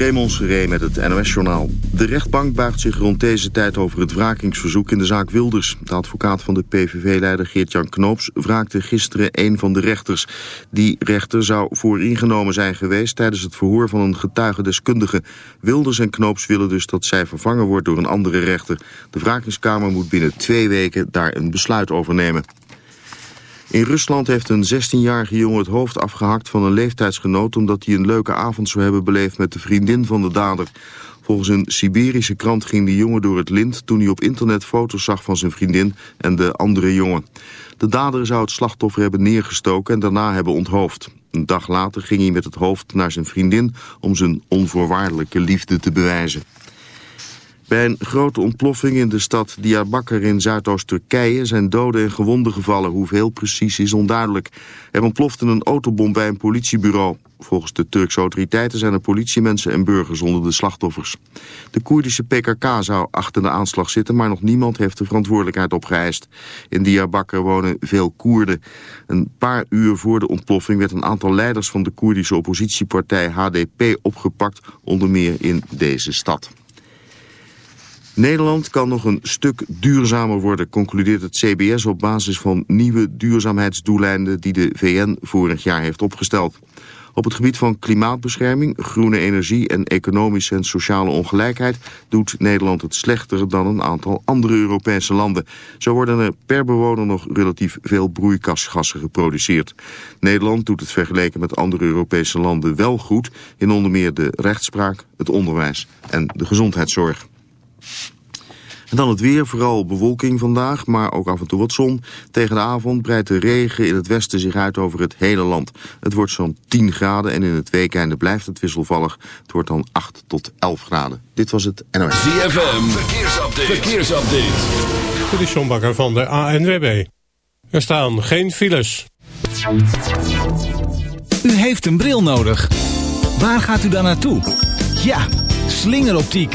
Raymond Seré met het NOS-journaal. De rechtbank buigt zich rond deze tijd over het wrakingsverzoek in de zaak Wilders. De advocaat van de PVV-leider Geert-Jan Knoops wraakte gisteren een van de rechters. Die rechter zou vooringenomen zijn geweest tijdens het verhoor van een getuigendeskundige. Wilders en Knoops willen dus dat zij vervangen wordt door een andere rechter. De wrakingskamer moet binnen twee weken daar een besluit over nemen. In Rusland heeft een 16-jarige jongen het hoofd afgehakt van een leeftijdsgenoot... omdat hij een leuke avond zou hebben beleefd met de vriendin van de dader. Volgens een Siberische krant ging de jongen door het lint... toen hij op internet foto's zag van zijn vriendin en de andere jongen. De dader zou het slachtoffer hebben neergestoken en daarna hebben onthoofd. Een dag later ging hij met het hoofd naar zijn vriendin... om zijn onvoorwaardelijke liefde te bewijzen. Bij een grote ontploffing in de stad Diyarbakir in Zuidoost-Turkije zijn doden en gewonden gevallen. Hoeveel precies is onduidelijk. Er ontplofte een autobom bij een politiebureau. Volgens de Turkse autoriteiten zijn er politiemensen en burgers onder de slachtoffers. De Koerdische PKK zou achter de aanslag zitten, maar nog niemand heeft de verantwoordelijkheid opgeëist. In Diyarbakir wonen veel Koerden. Een paar uur voor de ontploffing werd een aantal leiders van de Koerdische oppositiepartij HDP opgepakt, onder meer in deze stad. Nederland kan nog een stuk duurzamer worden, concludeert het CBS op basis van nieuwe duurzaamheidsdoeleinden die de VN vorig jaar heeft opgesteld. Op het gebied van klimaatbescherming, groene energie en economische en sociale ongelijkheid doet Nederland het slechter dan een aantal andere Europese landen. Zo worden er per bewoner nog relatief veel broeikasgassen geproduceerd. Nederland doet het vergeleken met andere Europese landen wel goed in onder meer de rechtspraak, het onderwijs en de gezondheidszorg. En dan het weer, vooral bewolking vandaag, maar ook af en toe wat zon. Tegen de avond breidt de regen in het westen zich uit over het hele land. Het wordt zo'n 10 graden en in het weekende blijft het wisselvallig. Het wordt dan 8 tot 11 graden. Dit was het NOS. ZFM, verkeersupdate. verkeersupdate. Dit is Bakker van de ANWB. Er staan geen files. U heeft een bril nodig. Waar gaat u dan naartoe? Ja, slingeroptiek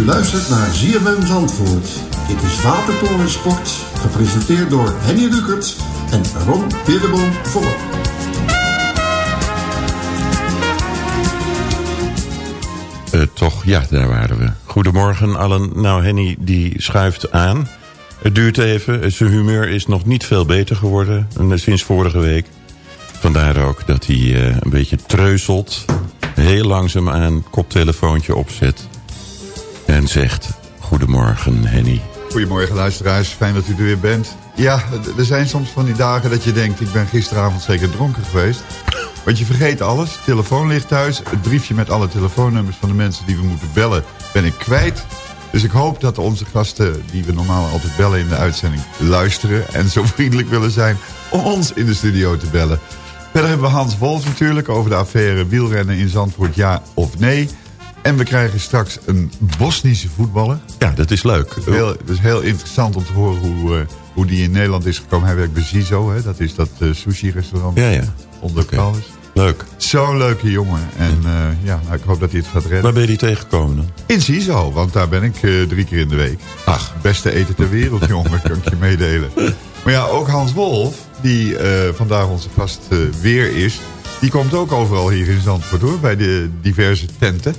U luistert naar ZFM Zandvoort. Dit is Watertoren Sport, gepresenteerd door Henny Rukert en Ron Peerdeboom voor. Uh, toch, ja, daar waren we. Goedemorgen allen. Nou, Henny die schuift aan. Het duurt even. Zijn humeur is nog niet veel beter geworden sinds vorige week. Vandaar ook dat hij uh, een beetje treuzelt. Heel langzaam aan koptelefoontje opzet. En zegt, goedemorgen Henny. Goedemorgen luisteraars, fijn dat u er weer bent. Ja, er zijn soms van die dagen dat je denkt... ik ben gisteravond zeker dronken geweest. Want je vergeet alles. Telefoon ligt thuis. Het briefje met alle telefoonnummers van de mensen die we moeten bellen... ben ik kwijt. Dus ik hoop dat onze gasten, die we normaal altijd bellen in de uitzending, luisteren. En zo vriendelijk willen zijn om ons in de studio te bellen. Verder hebben we Hans Wolf natuurlijk over de affaire wielrennen in Zandvoort, ja of nee. En we krijgen straks een Bosnische voetballer. Ja, dat is leuk. Heel, het is heel interessant om te horen hoe, uh, hoe die in Nederland is gekomen. Hij werkt bij Zizo, hè? dat is dat uh, sushi-restaurant ja, ja. onder okay. Leuk. Zo'n leuke jongen. En uh, ja, nou, ik hoop dat hij het gaat redden. Waar ben je die tegengekomen dan? In Zizo, want daar ben ik drie keer in de week. Ach. Beste eten ter wereld, jongen, kan ik je meedelen. Maar ja, ook Hans Wolf, die vandaag onze gast weer is... die komt ook overal hier in Zandvoort, hoor, bij de diverse tenten.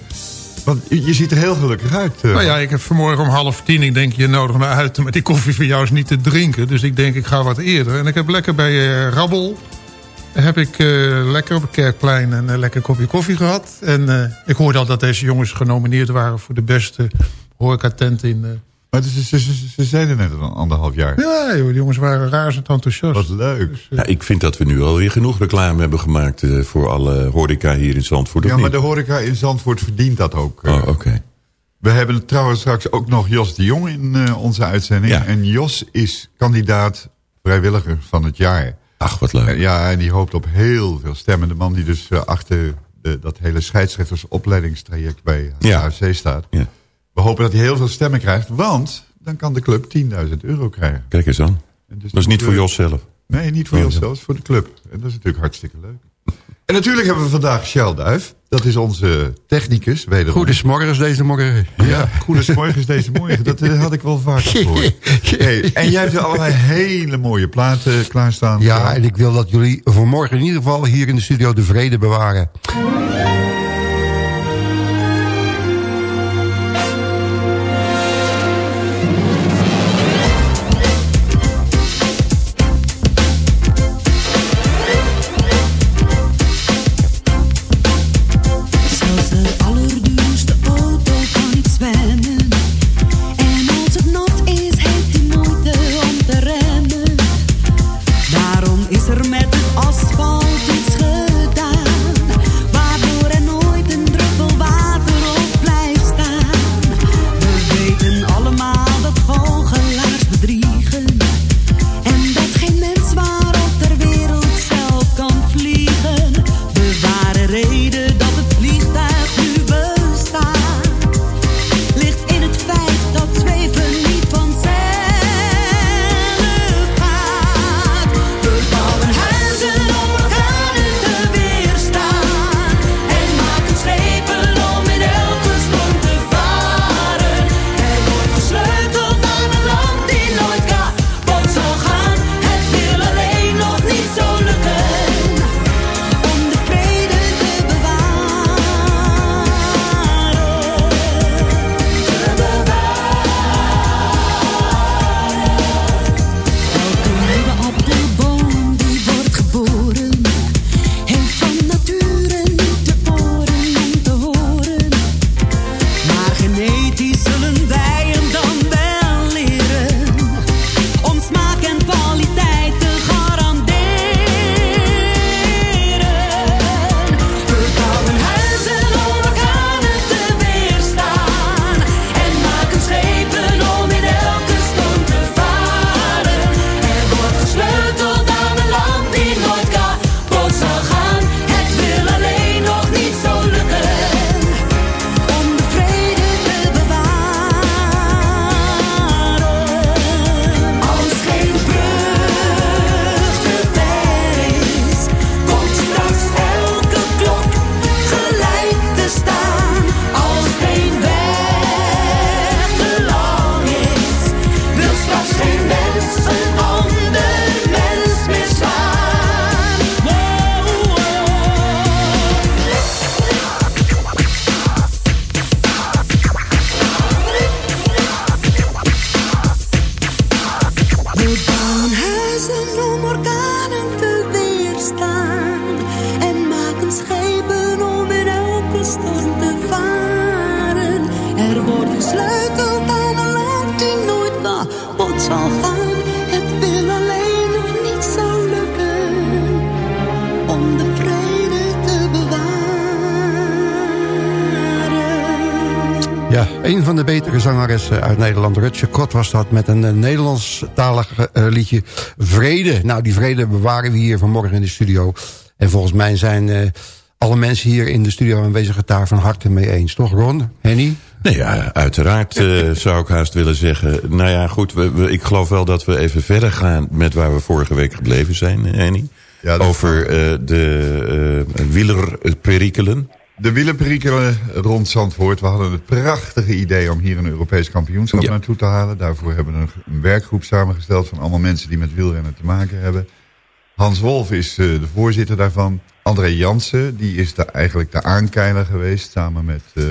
Want je ziet er heel gelukkig uit. Uh. Nou ja, ik heb vanmorgen om half tien, ik denk je nodig me uit... maar die koffie van jou is niet te drinken. Dus ik denk ik ga wat eerder. En ik heb lekker bij uh, Rabbel... heb ik uh, lekker op het Kerkplein een lekker kopje koffie gehad. En ik hoorde al dat deze jongens genomineerd waren... voor de beste horecatent in... Maar ze, ze, ze, ze zijn er net een anderhalf jaar. Ja, joh, die jongens waren razend enthousiast. Wat leuk. Dus, ja, ik vind dat we nu alweer genoeg reclame hebben gemaakt... Uh, voor alle horeca hier in Zandvoort. Ja, maar de horeca in Zandvoort verdient dat ook. Uh, oh, oké. Okay. We hebben trouwens straks ook nog Jos de Jong in uh, onze uitzending. Ja. En Jos is kandidaat vrijwilliger van het jaar. Ach, wat leuk. ja, en die hoopt op heel veel stemmen. De man die dus achter de, dat hele scheidsrechtersopleidingstraject bij ja. AFC staat... Ja. We hopen dat hij heel veel stemmen krijgt, want dan kan de club 10.000 euro krijgen. Kijk eens aan. Dus dat is niet voor Jos zelf. Nee, niet voor oh, Jos zelf, voor de club. En dat is natuurlijk hartstikke leuk. En natuurlijk hebben we vandaag Shell Duif. Dat is onze technicus. Wederom. Goedemorgen deze morgen. Ja, goedemorgen deze morgen. Dat uh, had ik wel vaak gehoord. Hey, en jij hebt allerlei hele mooie platen klaarstaan. Ja, en ik wil dat jullie voor morgen in ieder geval hier in de studio de vrede bewaren. Zangeressen uit Nederland. Rutje Kot was dat met een uh, Nederlandstalig uh, liedje Vrede. Nou, die vrede bewaren we hier vanmorgen in de studio. En volgens mij zijn alle mensen hier in de studio aanwezig het daar van harte mee eens. Toch Ron, Henny? Nee, ja, uiteraard uh, zou ik haast willen zeggen. Nou ja, goed, we, we, ik geloof wel dat we even verder gaan met waar we vorige week gebleven zijn, Henny. Ja, Over uh, de uh, wielerperikelen. De wielerperikelen rond Zandvoort. We hadden het prachtige idee om hier een Europees kampioenschap ja. naartoe te halen. Daarvoor hebben we een, een, werkgroep samengesteld van allemaal mensen die met wielrennen te maken hebben. Hans Wolf is uh, de voorzitter daarvan. André Jansen, die is de, eigenlijk de aankeiler geweest samen met uh,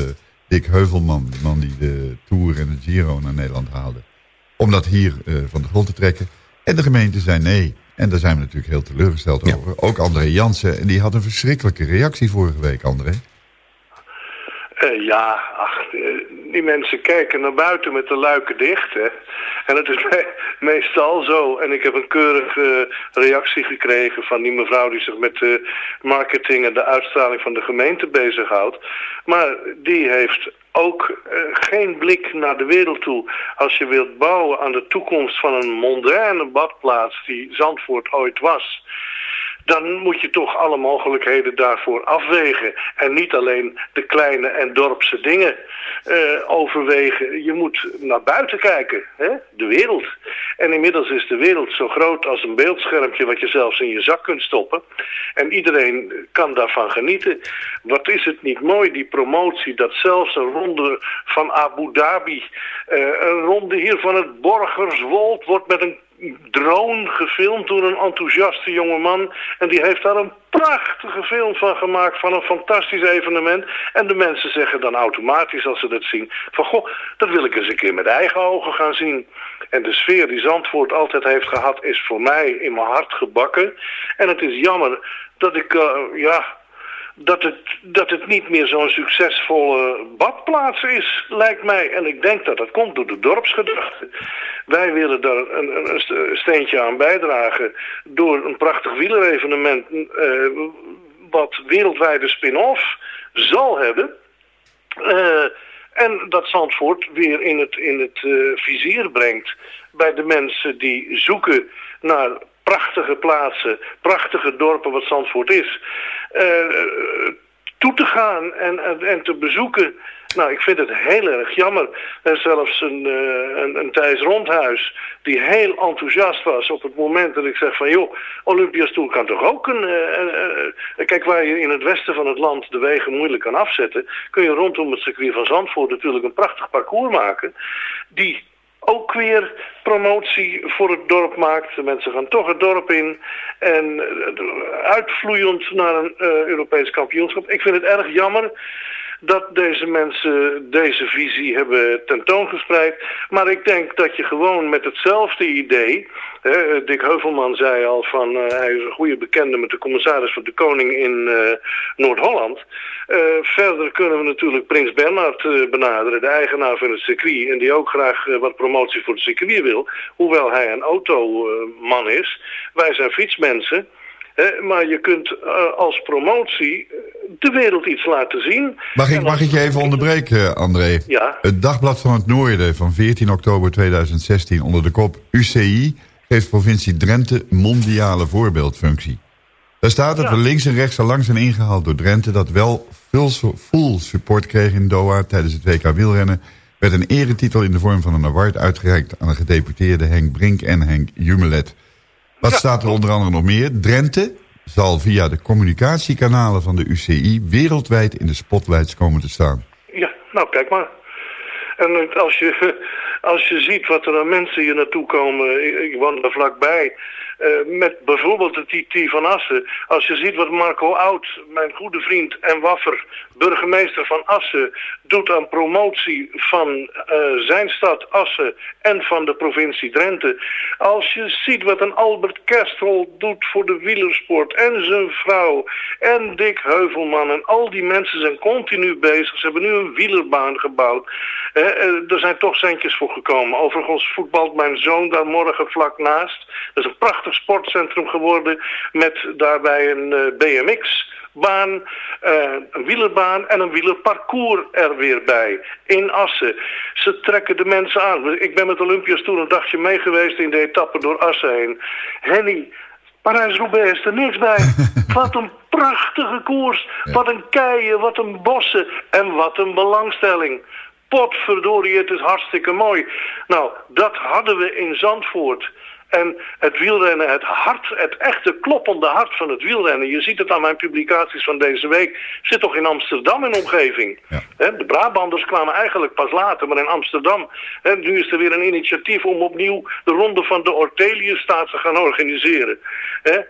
Dick Heuvelman. De man die de Tour en de Giro naar Nederland haalde. Om dat hier uh, van de grond te trekken. En de gemeente zei nee. En daar zijn we natuurlijk heel teleurgesteld ja. over. Ook André Jansen. En die had een verschrikkelijke reactie vorige week, André. Uh, ja, ach, uh, die mensen kijken naar buiten met de luiken dicht. Hè. En het is me meestal zo. En ik heb een keurige reactie gekregen van die mevrouw die zich met de marketing en de uitstraling van de gemeente bezighoudt. Maar die heeft ook uh, geen blik naar de wereld toe. Als je wilt bouwen aan de toekomst van een moderne badplaats die Zandvoort ooit was dan moet je toch alle mogelijkheden daarvoor afwegen. En niet alleen de kleine en dorpse dingen uh, overwegen. Je moet naar buiten kijken, hè? de wereld. En inmiddels is de wereld zo groot als een beeldschermpje... wat je zelfs in je zak kunt stoppen. En iedereen kan daarvan genieten. Wat is het niet mooi, die promotie... dat zelfs een ronde van Abu Dhabi... Uh, een ronde hier van het Borgerswold wordt met een drone gefilmd door een enthousiaste jongeman. En die heeft daar een prachtige film van gemaakt van een fantastisch evenement. En de mensen zeggen dan automatisch als ze dat zien... van goh, dat wil ik eens een keer met eigen ogen gaan zien. En de sfeer die Zandvoort altijd heeft gehad is voor mij in mijn hart gebakken. En het is jammer dat ik, uh, ja, dat het, dat het niet meer zo'n succesvolle badplaats is, lijkt mij. En ik denk dat dat komt door de dorpsgedachte. Wij willen daar een, een steentje aan bijdragen door een prachtig wielerevenement... Uh, wat wereldwijde spin-off zal hebben... Uh, en dat Zandvoort weer in het, in het uh, vizier brengt bij de mensen die zoeken naar prachtige plaatsen, prachtige dorpen wat Zandvoort is, uh, toe te gaan en, en, te bezoeken. Nou, ik vind het heel erg jammer. Er zelfs een, uh, een, een Thijs Rondhuis die heel enthousiast was op het moment dat ik zeg van... joh, Olympiastoel kan toch ook een... Uh, kijk, waar je in het westen van het land de wegen moeilijk kan afzetten... kun je rondom het circuit van Zandvoort natuurlijk een prachtig parcours maken... die ook weer promotie voor het dorp maakt. De mensen gaan toch het dorp in. En uitvloeiend naar een uh, Europees kampioenschap. Ik vind het erg jammer dat deze mensen deze visie hebben tentoongespreid. Maar ik denk dat je gewoon met hetzelfde idee... Hè, Dick Heuvelman zei al van uh, hij is een goede bekende met de commissaris van de Koning in uh, Noord-Holland. Uh, verder kunnen we natuurlijk Prins Bernhard benaderen, de eigenaar van het circuit. En die ook graag wat promotie voor het circuit wil. Hoewel hij een automan is. Wij zijn fietsmensen. Maar je kunt uh, als promotie de wereld iets laten zien. Mag ik, mag ik je even onderbreken, André? Ja. Het Dagblad van het Noorden van 14 oktober 2016 onder de kop UCI... geeft provincie Drenthe mondiale voorbeeldfunctie. Daar staat dat ja. we links en rechts al lang zijn ingehaald door Drenthe... dat wel full, full support kreeg in Doha tijdens het WK wielrennen... werd een eretitel in de vorm van een award uitgereikt... aan de gedeputeerde Henk Brink en Henk Jumelet... Wat ja. staat er onder andere nog meer? Drenthe zal via de communicatiekanalen van de UCI wereldwijd in de spotlights komen te staan. Ja, nou kijk maar. En als je, als je ziet wat er aan mensen hier naartoe komen, ik, ik woon er vlakbij... Uh, met bijvoorbeeld de TT van Assen. Als je ziet wat Marco Oud, mijn goede vriend en waffer, burgemeester van Assen, doet aan promotie van uh, zijn stad Assen en van de provincie Drenthe. Als je ziet wat een Albert Kestrel doet voor de wielersport en zijn vrouw en Dick Heuvelman en al die mensen zijn continu bezig. Ze hebben nu een wielerbaan gebouwd. Uh, er zijn toch centjes voor gekomen. Overigens voetbalt mijn zoon daar morgen vlak naast. Dat is een prachtig sportcentrum geworden met daarbij een BMX baan, eh, een wielerbaan en een wielerparcours er weer bij. In Assen. Ze trekken de mensen aan. Ik ben met Olympias toen een dagje mee geweest in de etappe door Assen heen. Henny, Parijs-Roubaix is er niks bij. wat een prachtige koers. Wat een keien, wat een bossen en wat een belangstelling. Potverdorie, het is hartstikke mooi. Nou, dat hadden we in Zandvoort. En het wielrennen, het hart, het echte kloppende hart van het wielrennen. Je ziet het aan mijn publicaties van deze week. Zit toch in Amsterdam in omgeving. de Brabanders kwamen eigenlijk pas later, maar in Amsterdam. nu is er weer een initiatief om opnieuw de ronde van de Orteliusstaat te gaan organiseren.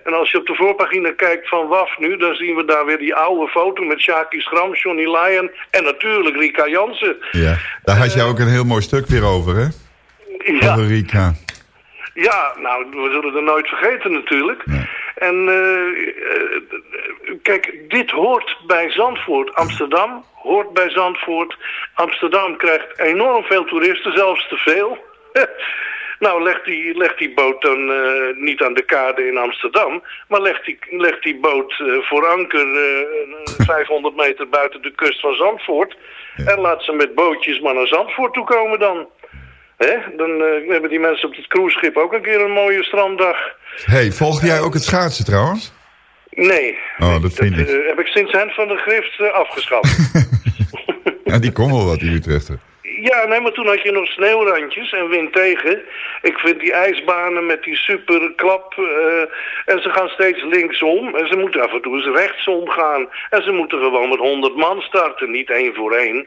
en als je op de voorpagina kijkt van WAF nu, dan zien we daar weer die oude foto met Shaki Schram, Johnny Lyon en natuurlijk Rika Jansen. Ja, daar had je ook een heel mooi stuk weer over, hè? Ja. Over Rika. Ja, nou, we zullen er nooit vergeten natuurlijk. En uh, kijk, dit hoort bij Zandvoort. Amsterdam hoort bij Zandvoort. Amsterdam krijgt enorm veel toeristen, zelfs te veel. nou, legt die, legt die boot dan uh, niet aan de kade in Amsterdam... maar legt die, legt die boot voor anker 500 meter buiten de kust van Zandvoort... en laat ze met bootjes maar naar Zandvoort toe komen dan... Hè? Dan uh, hebben die mensen op het cruiseschip ook een keer een mooie stranddag. hey, volg jij ook het schaatsen trouwens? Nee. Oh, dat vind ik. Uh, heb ik sinds Hen van de Grift uh, afgeschaft. ja, die kon wel wat, die Utrechter. Ja, nee, maar toen had je nog sneeuwrandjes en wind tegen. Ik vind die ijsbanen met die super klap... en ze gaan steeds linksom. En ze moeten af en toe eens rechtsom gaan. En ze moeten gewoon met 100 man starten, niet één voor één.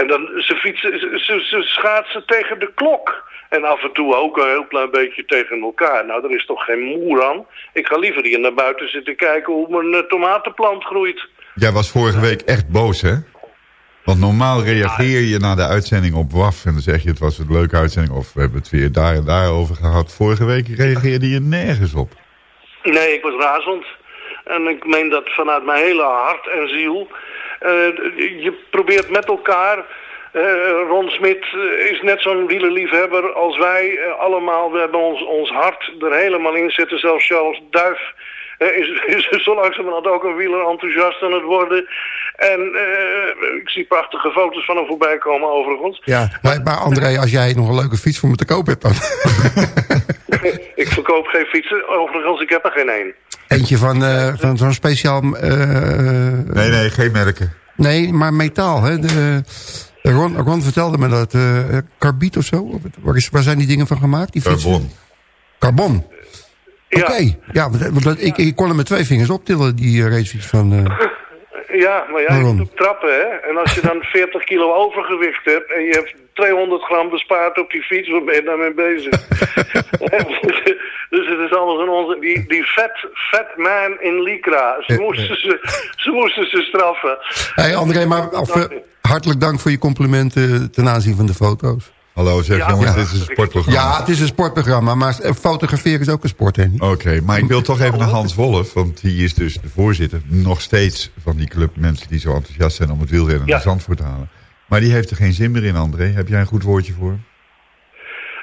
En dan, ze, fietsen, ze, schaatsen tegen de klok. En af en toe ook een heel klein beetje tegen elkaar. Nou, er is toch geen moer aan. Ik ga liever hier naar buiten zitten kijken hoe mijn uh, tomatenplant groeit. Jij was vorige week echt boos, hè? Want normaal reageer je na de uitzending op WAF... en dan zeg je het was een leuke uitzending... of we hebben het weer daar en daar over gehad. Vorige week reageerde je nergens op. Nee, ik was razend. En ik meen dat vanuit mijn hele hart en ziel... Uh, je probeert met elkaar... Uh, Ron Smit is net zo'n wielerliefhebber als wij uh, allemaal. We hebben ons, ons hart er helemaal in zitten. Zelfs Charles Duif is, is zo langzamerhand ook een wieler enthousiast aan het worden. En ik zie prachtige foto's van hem voorbij komen overigens. Ja, maar, maar André, als jij nog een leuke fiets voor me te koop hebt dan... ik verkoop geen fietsen, overigens ik heb er geen één. Eentje van, uh, van zo'n speciaal... Uh, nee, nee, geen merken. Nee, maar metaal. Hè? De, Ron, Ron vertelde me dat. Uh, carbiet of zo? Waar, is, waar zijn die dingen van gemaakt? Die Carbon. Carbon? Oké. Okay. Ja, want, want, ik, ik kon er met twee vingers optillen, die racefiets van... Ja, maar ja, je moet op trappen, hè. En als je dan 40 kilo overgewicht hebt... en je hebt 200 gram bespaard op die fiets... waar ben je daarmee bezig? dus het is alles een onze... Die, die fat, fat man in Lycra. Ze moesten ze, ze, moesten ze straffen. Hé hey André, maar of, hartelijk dank voor je complimenten... ten aanzien van de foto's. Hallo, zeg Ja, jongens, ja. dit is een sportprogramma. Ja, het is een sportprogramma, maar fotograferen is ook een sport, hè? Oké, maar ik wil toch even naar Hans Wolf, want die is dus de voorzitter nog steeds van die club mensen die zo enthousiast zijn om het wielrennen Ja. naar Zandvoort te halen. Maar die heeft er geen zin meer in, André. Heb jij een goed woordje voor hem?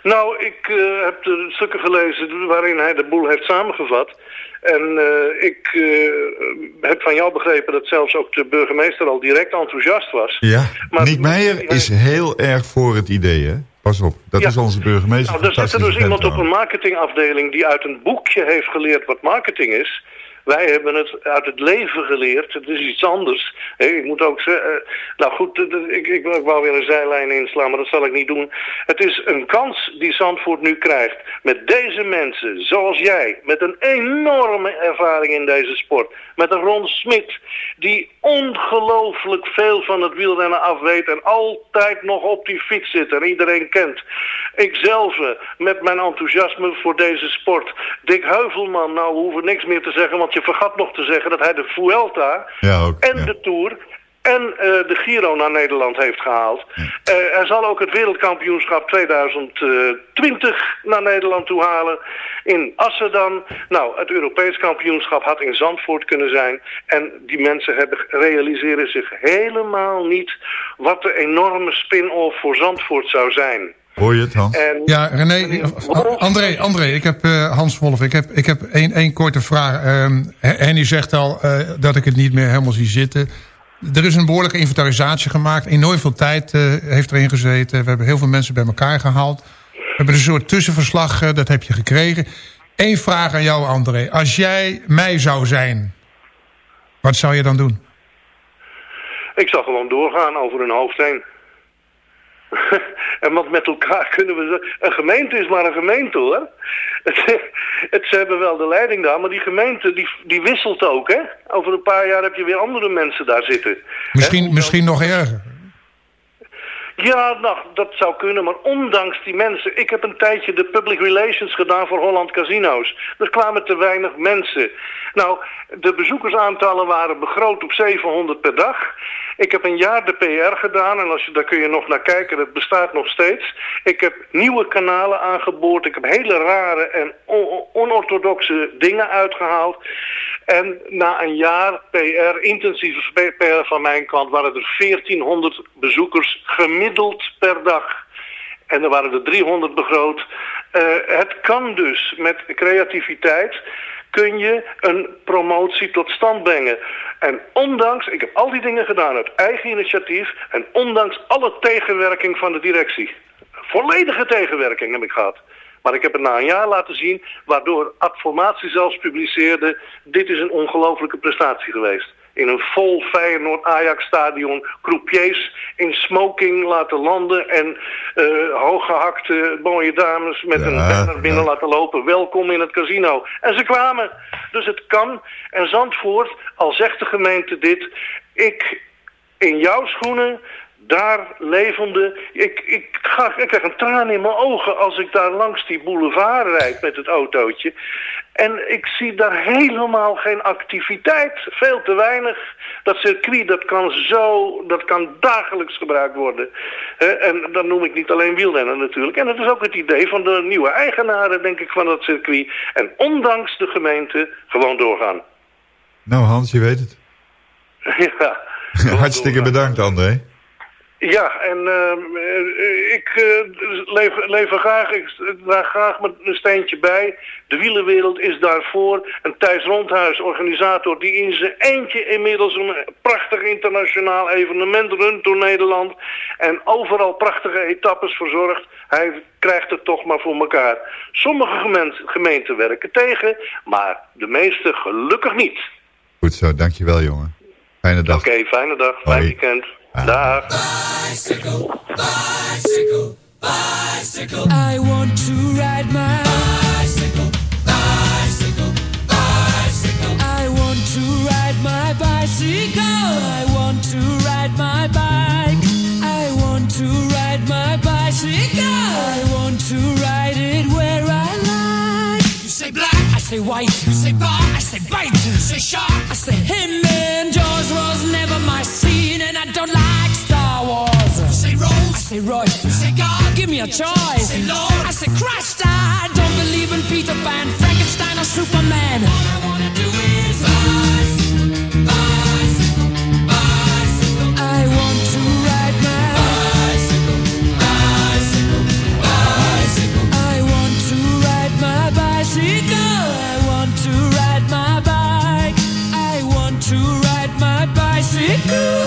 Nou, ik eh, heb de stukken gelezen waarin hij de boel heeft samengevat. En eh, ik eh, heb van jou begrepen dat zelfs ook de burgemeester al direct enthousiast was. Ja, Maar- Nick Meijer is heel erg voor het idee, hè? Pas op, dat Ja. is onze burgemeester. Nou, er zit er dus iemand op een marketingafdeling die uit een boekje heeft geleerd wat marketing is. Wij hebben het uit het leven geleerd. Het is iets anders. Ik moet ook zeggen... eh, nou goed, ik, ik, ik wou weer een zijlijn inslaan, maar dat zal ik niet doen. Het is een kans die Zandvoort nu krijgt. Met deze mensen, zoals jij. Met een enorme ervaring in deze sport. Met een Ron Smit, die ongelooflijk veel van het wielrennen afweet... en altijd nog op die fiets zit en iedereen kent. Ikzelf eh, met mijn enthousiasme voor deze sport. Dick Heuvelman, nou we hoeven niks meer te zeggen... want je vergat nog te zeggen dat hij de Vuelta Ja, ook. en ja. de Tour en eh, de Giro naar Nederland heeft gehaald. Eh, er zal ook het wereldkampioenschap 2020 naar Nederland toe halen. In Assen dan. Nou, het Europees kampioenschap had in Zandvoort kunnen zijn. En die mensen hebben, realiseren zich helemaal niet wat de enorme spin-off voor Zandvoort zou zijn. Hoor je het, Hans? En, Ja, René, eh, André, André, ik heb eh, Hans Wolf, ik heb, ik heb één, één korte vraag. Ehm, Henny zegt al eh, dat ik het niet meer helemaal zie zitten. Er is een behoorlijke inventarisatie gemaakt. Enorm veel tijd eh, heeft erin gezeten. We hebben heel veel mensen bij elkaar gehaald. We hebben een soort tussenverslag, eh, dat heb je gekregen. Eén vraag aan jou, André. Als jij mij zou zijn, wat zou je dan doen? Ik zal gewoon doorgaan over hun hoofd heen. en want met elkaar kunnen we... Een gemeente is maar een gemeente hoor. Het, het, ze hebben wel de leiding daar, maar die gemeente die, die wisselt ook hè. Over een paar jaar heb je weer andere mensen daar zitten. Misschien, misschien nog erger. Ja, nou, dat zou kunnen, maar ondanks die mensen... Ik heb een tijdje de public relations gedaan voor Holland Casino's. Er kwamen te weinig mensen. Nou, de bezoekersaantallen waren begroot op 700 per dag. Ik heb een jaar de PR gedaan en als je, daar kun je nog naar kijken, het bestaat nog steeds. Ik heb nieuwe kanalen aangeboord. Ik heb hele rare en on- onorthodoxe dingen uitgehaald. En na een jaar PR, intensieve PR van mijn kant, waren er 1400 bezoekers gemiddeld per dag. En er waren er 300 begroot. Eh, het kan dus met creativiteit kun je een promotie tot stand brengen. En ondanks, ik heb al die dingen gedaan uit eigen initiatief... en ondanks alle tegenwerking van de directie. Volledige tegenwerking heb ik gehad. Maar ik heb het na een jaar laten zien, waardoor Adformatie zelfs publiceerde... dit is een ongelofelijke prestatie geweest. In een vol Feyenoord-Ajax-stadion croupiers in smoking laten landen... en eh, hooggehakte mooie dames met een banner binnen laten lopen. Welkom in het casino. En ze kwamen. Dus het kan. En Zandvoort, al zegt de gemeente dit... ik in jouw schoenen daar levende... Ik, ik, ga, ik krijg een traan in mijn ogen als ik daar langs die boulevard rijd met het autootje. En ik zie daar helemaal geen activiteit. Veel te weinig. Dat circuit, dat kan zo, dat kan dagelijks gebruikt worden. En dan noem ik niet alleen wielrennen natuurlijk. En het is ook het idee van de nieuwe eigenaren, denk ik, van dat circuit. En ondanks de gemeente gewoon doorgaan. Nou Hans, je weet het. ja. Hartstikke bedankt André. Ja, en ehm, eh, ik eh, lever, lever graag, ik draag graag mijn een steentje bij. De wielenwereld is daarvoor. En Thijs Rondhuis, organisator, die in zijn eentje inmiddels een prachtig internationaal evenement runt door Nederland. En overal prachtige etappes verzorgt. Hij krijgt het toch maar voor elkaar. Sommige gemeenten, gemeenten werken tegen, maar de meeste gelukkig niet. Goed zo, dankjewel jongen. Fijne dag. Oké, fijne dag, fijn Hoi. weekend. Dag. Bicycle, bicycle, bicycle. I want to ride my bicycle, bicycle, bicycle. I want to ride my bicycle. I want to ride my bike. I want to ride my bicycle. I want to ride it where I like. You say black, I say white. You say bar, I say bite. You say shark, I say him. And Jaws was never my scene, say I say Royce. You say God, give me a choice. say Lord, I say Christ. I don't believe in Peter Pan, Frankenstein, or Superman. All I wanna do is bicycle, bicycle, bicycle. I want to ride my bicycle, bicycle, bicycle. I want to ride my bicycle. I want to ride my bike. I want to ride my bicycle.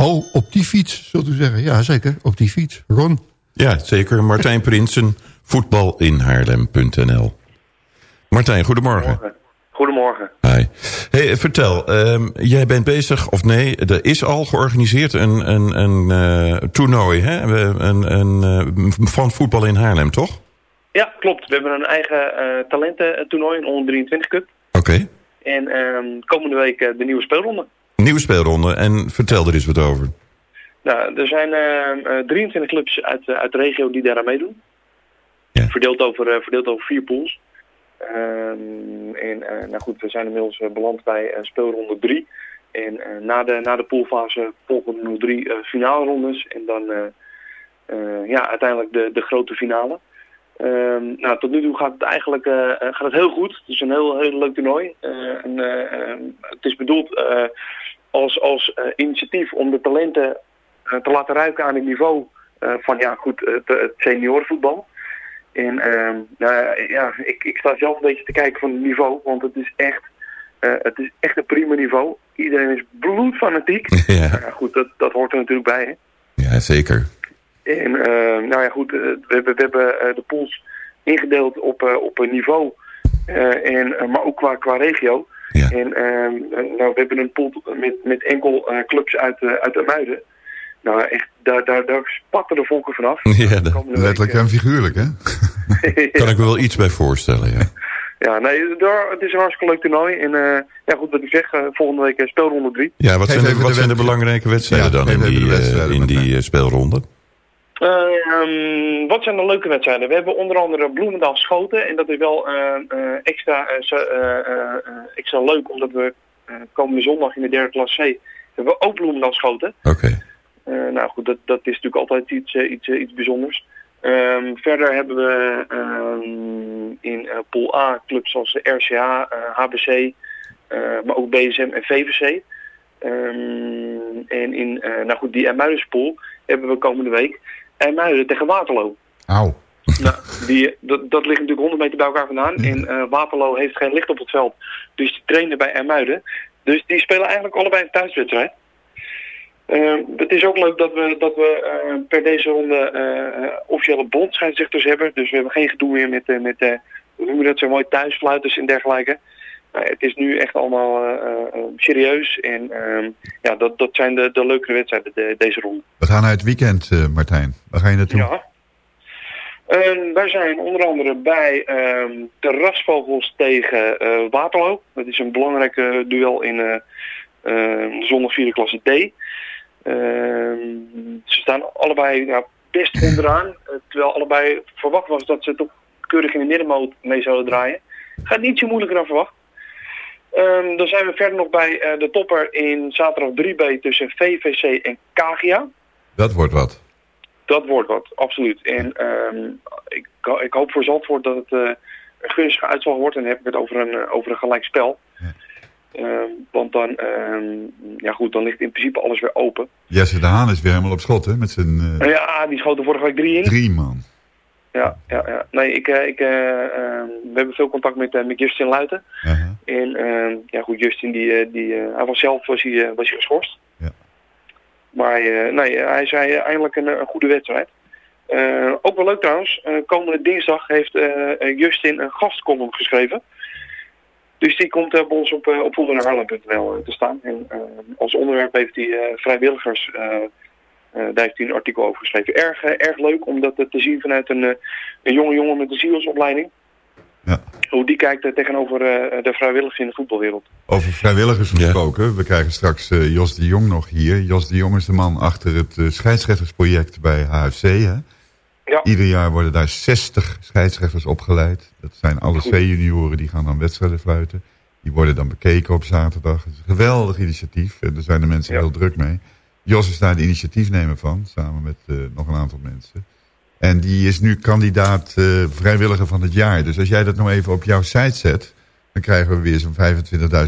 Oh, op die fiets, zult u zeggen. Ja, zeker, op die fiets. Ron? Ja, zeker. Martijn Prinsen, voetbalinhaarlem.nl. Martijn, goedemorgen. Goedemorgen. Hi. Hey, vertel, ehm, jij bent bezig, of nee, er is al georganiseerd een, een, een eh, toernooi hè? Een, een, eh, van voetbal in Haarlem, toch? Ja, klopt. We hebben een eigen eh talententoernooi, een onder 23 cup. Oké. En ehm, komende week de nieuwe speelronde. Nieuwe speelronde, en vertel er eens wat over. Nou, er zijn ehm, eh, 23 clubs uit, eh, uit de regio die daar aan meedoen. Verdeeld, over, eh, verdeeld over vier pools. Ehm, en eh, nou goed, we zijn inmiddels eh, beland bij eh, speelronde 3. En eh, na, de, na de poolfase volgen nog drie eh finale rondes. En dan eh, eh, ja, uiteindelijk de, de grote finale. Ehm, nou, tot nu toe gaat het eigenlijk eh, eh, gaat het heel goed. Het is een heel, heel leuk toernooi. Eh, en, eh, het is bedoeld eh, als, als eh, initiatief om de talenten eh, te laten ruiken aan het niveau eh, van ja, goed, het, het seniorenvoetbal. En ehm, nou, ja, ja, ik, ik sta zelf een beetje te kijken van het niveau, want het is echt, het is echt een prima niveau. Iedereen is bloedfanatiek. Ja. Nou goed, dat, dat hoort er natuurlijk bij. Hè? Ja, zeker. En eh, nou ja, goed, we hebben, we hebben de pools ingedeeld op, op een niveau, en, maar ook qua, qua regio. En ehm, eh, nou, we hebben een pool met, met enkel eh, clubs uit, uh, uit Muiden. Nou, echt, daar, daar, daar spatten de volken vanaf. Ja, dat- Letterlijk en figuurlijk, hè? Kan ik me wel iets bij voorstellen, ja. Ja, nee, daar, het is een hartstikke leuk toernooi. En eh, ja, goed, wat ik zeg, eh, volgende week eh, speelronde 3. Ja, wat Geef zijn, de, wat de zijn de belangrijke wedstrijden Ja, dan in die, de eh, in die eh, speelronde? Ehm, wat zijn de leuke wedstrijden? We hebben onder andere Bloemendaal Schoten. En dat is wel eh, eh, extra, eh, extra leuk, omdat we komende zondag in de derde klas C hebben we ook Bloemendaal Schoten. Oké. Nou goed, dat, dat is natuurlijk altijd iets, iets, iets bijzonders. Ehm, verder hebben we ehm, in Pool A clubs zoals de RCA, eh, HBC, maar ook BSM en VVC. En in nou goed, die Ermuidenspool hebben we komende week Ermuiden tegen Waterloo. Auw. Nou, die, dat, dat ligt natuurlijk 100 meter bij elkaar vandaan. En eh, Waterloo heeft geen licht op het veld. Dus die trainen bij Ermuiden. Dus die spelen eigenlijk allebei een thuiswedstrijd. Eh, het is ook leuk dat we, dat we eh, per deze ronde eh, eh, officiële bondscheidsrechters hebben. Dus we hebben geen gedoe meer met, eh, met eh, hoe noem je dat zo mooi, thuisfluiters en dergelijke. Nou, het is nu echt allemaal eh, eh, serieus. En ehm, ja, dat, dat zijn de, de leukere wedstrijden de, deze ronde. We gaan naar het weekend, eh, Martijn. Waar ga je naartoe? Ja. Ehm, wij zijn onder andere bij ehm Terrasvogels tegen eh, Waterloo. Dat is een belangrijk eh, duel in eh ehm, zondag vierde klasse D. Ehm, ze staan allebei best onderaan. eh, terwijl allebei verwacht was dat ze toch keurig in de middenmoot mee zouden draaien. Gaat niet zo moeilijker dan verwacht. Ehm, dan zijn we verder nog bij eh, de topper in zaterdag 3B tussen VVC en KGA. Dat wordt wat. Dat wordt wat, absoluut. En ehm, ik, ik hoop voor Zandvoort dat het eh, een gunstige uitslag wordt. En dan heb ik het over een, eh, over een gelijk spel. Ehm, want dan, ja goed, dan ligt in principe alles weer open. Jesse de Haan is weer helemaal op schot, hè? Met zijn Nou ja, die schoten vorige week drie in. drie man. Ja, ja, ja. Nee, ik, ik, we hebben veel contact met, met Justin Luiten. En ehm, ja goed, Justin, die, eh, die, eh, hij was zelf was hij, eh, was hij geschorst. Maar eh, nee, hij zei eindelijk een, een goede wedstrijd. Ook wel leuk trouwens, komende dinsdag heeft Justin een gastcolumn geschreven. Dus die komt bij ons op, uh, op te staan. En als onderwerp heeft hij vrijwilligers, daar heeft hij een artikel over geschreven. Erg, erg leuk om dat te zien vanuit een, een jonge jongen met een zielsopleiding. Hoe die kijkt eh, tegenover eh, de vrijwilligers in de voetbalwereld. Over vrijwilligers gesproken. We krijgen straks eh, Jos de Jong nog hier. Jos de Jong is de man achter het eh, scheidsrechtersproject bij HFC. Hè? Ja. Ieder jaar worden daar 60 scheidsrechters opgeleid. Dat zijn alle C-junioren die gaan dan wedstrijden fluiten. Die worden dan bekeken op zaterdag. Het is een geweldig initiatief. En daar zijn de mensen heel druk mee. Jos is daar de initiatiefnemer van, samen met eh, nog een aantal mensen. En die is nu kandidaat eh, vrijwilliger van het jaar. Dus als jij dat nou even op jouw site zet... dan krijgen we weer zo'n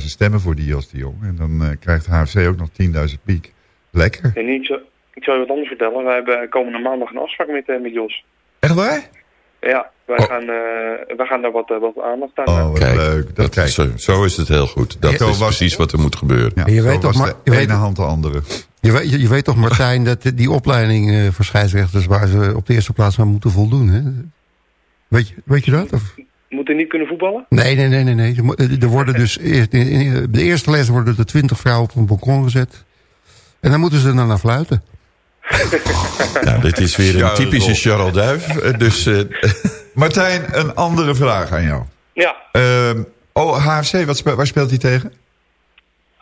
25.000 stemmen voor die Jos de Jong. En dan eh, krijgt HFC ook nog 10.000 piek. Lekker. En ik zal, ik zal je wat anders vertellen. Wij hebben komende maandag een afspraak met, eh, met Jos. Echt waar? Ja, wij, gaan, eh, wij gaan daar wat, wat aandacht aan Oh, wat Kijk, leuk. Dat is, zo, zo is het heel goed. Dat Zo is was- precies wat er moet gebeuren. Ja, je zo weet toch, was maar- de je weet- ene hand de andere. Je weet, je, weet toch, Martijn, dat die opleiding eh, voor scheidsrechters... waar ze op de eerste plaats aan moeten voldoen, hè? Weet je, weet je dat? Of? Moeten niet kunnen voetballen? Nee, nee, nee, nee. nee. Er mo- Er worden dus eerst, in- in de eerste les worden er twintig vrouwen op een balkon gezet. En dan moeten ze dan naar fluiten. Nou, dit is weer een typische. Charles Duif. Eh, Dus eh, Martijn, een andere vraag aan jou. Ja. Ehm, oh, HFC, wat waar speelt hij tegen?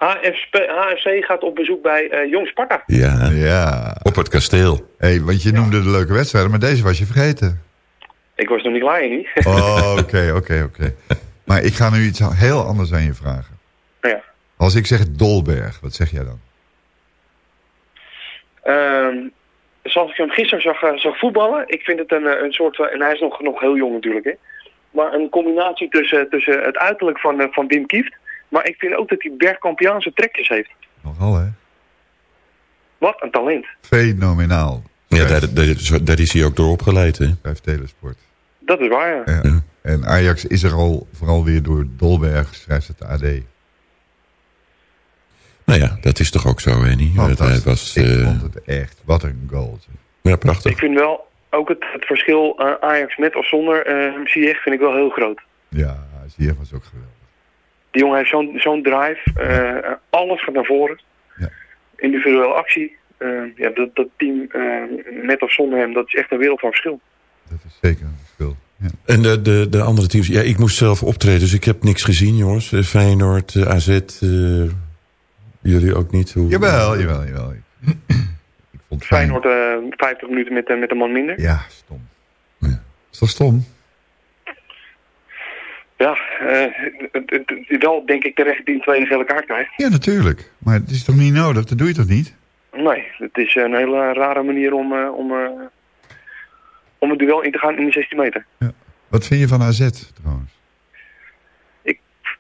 HFC, HFC gaat op bezoek bij eh, Jong Sparta. ja, Ja. op het kasteel. Hey, want je noemde de leuke wedstrijden, maar deze was je vergeten. Ik was nog niet klaar, niet? Oh, oké, oké, oké. Maar ik ga nu iets heel anders aan je vragen. ja. Als ik zeg Dolberg, wat zeg jij dan? Ehm, zoals ik hem gisteren zag, eh, zag voetballen, ik vind het een, eh, een soort van, en hij is nog, nog heel jong natuurlijk, hè. Maar een combinatie tussen, tussen het uiterlijk van, van Wim Kieft, maar ik vind ook dat hij Bergkampiaanse trekjes heeft. Nogal, hè? Wat een talent. Fenomenaal. Ja, daar, daar, daar is hij ook door opgeleid, hè? Vijf Telesport. Dat is waar, ja. Ja. En Ajax is er al vooral weer door Dolberg, schrijft het AD. Nou ja, dat is toch ook zo, hè? niet? Want Hij was, ik eh, vond het echt, wat een goal. ja, prachtig. Ik vind wel, ook het, het verschil eh, Ajax met of zonder eh Ziyech vind ik wel heel groot. Ja, Ziyech was ook geweldig. Die jongen heeft zo'n zo'n drive, eh, alles gaat naar voren. Ja. Individuele actie. Eh, ja, dat, dat team eh, met of zonder hem, dat is echt een wereld van verschil. Dat is zeker een verschil. Ja. En de, de, de andere teams... Ja, ik moest zelf optreden, dus ik heb niks gezien, jongens. Eh, Feyenoord, eh, AZ... eh, jullie ook niet? Hoe, Jawel, jawel, jawel. ik vond Feyenoord eh 50 minuten met, eh, met een man minder. Ja, stom. Is toch stom? Ja, het- wel denk ik terecht die een gele kaart krijgt. Ja, natuurlijk. Maar het is toch niet nodig? Dat doe je toch niet? Nee, het is een hele rare manier om, eh, om, eh, om het duel in te gaan in de 16 meter. Wat vind je van AZ trouwens?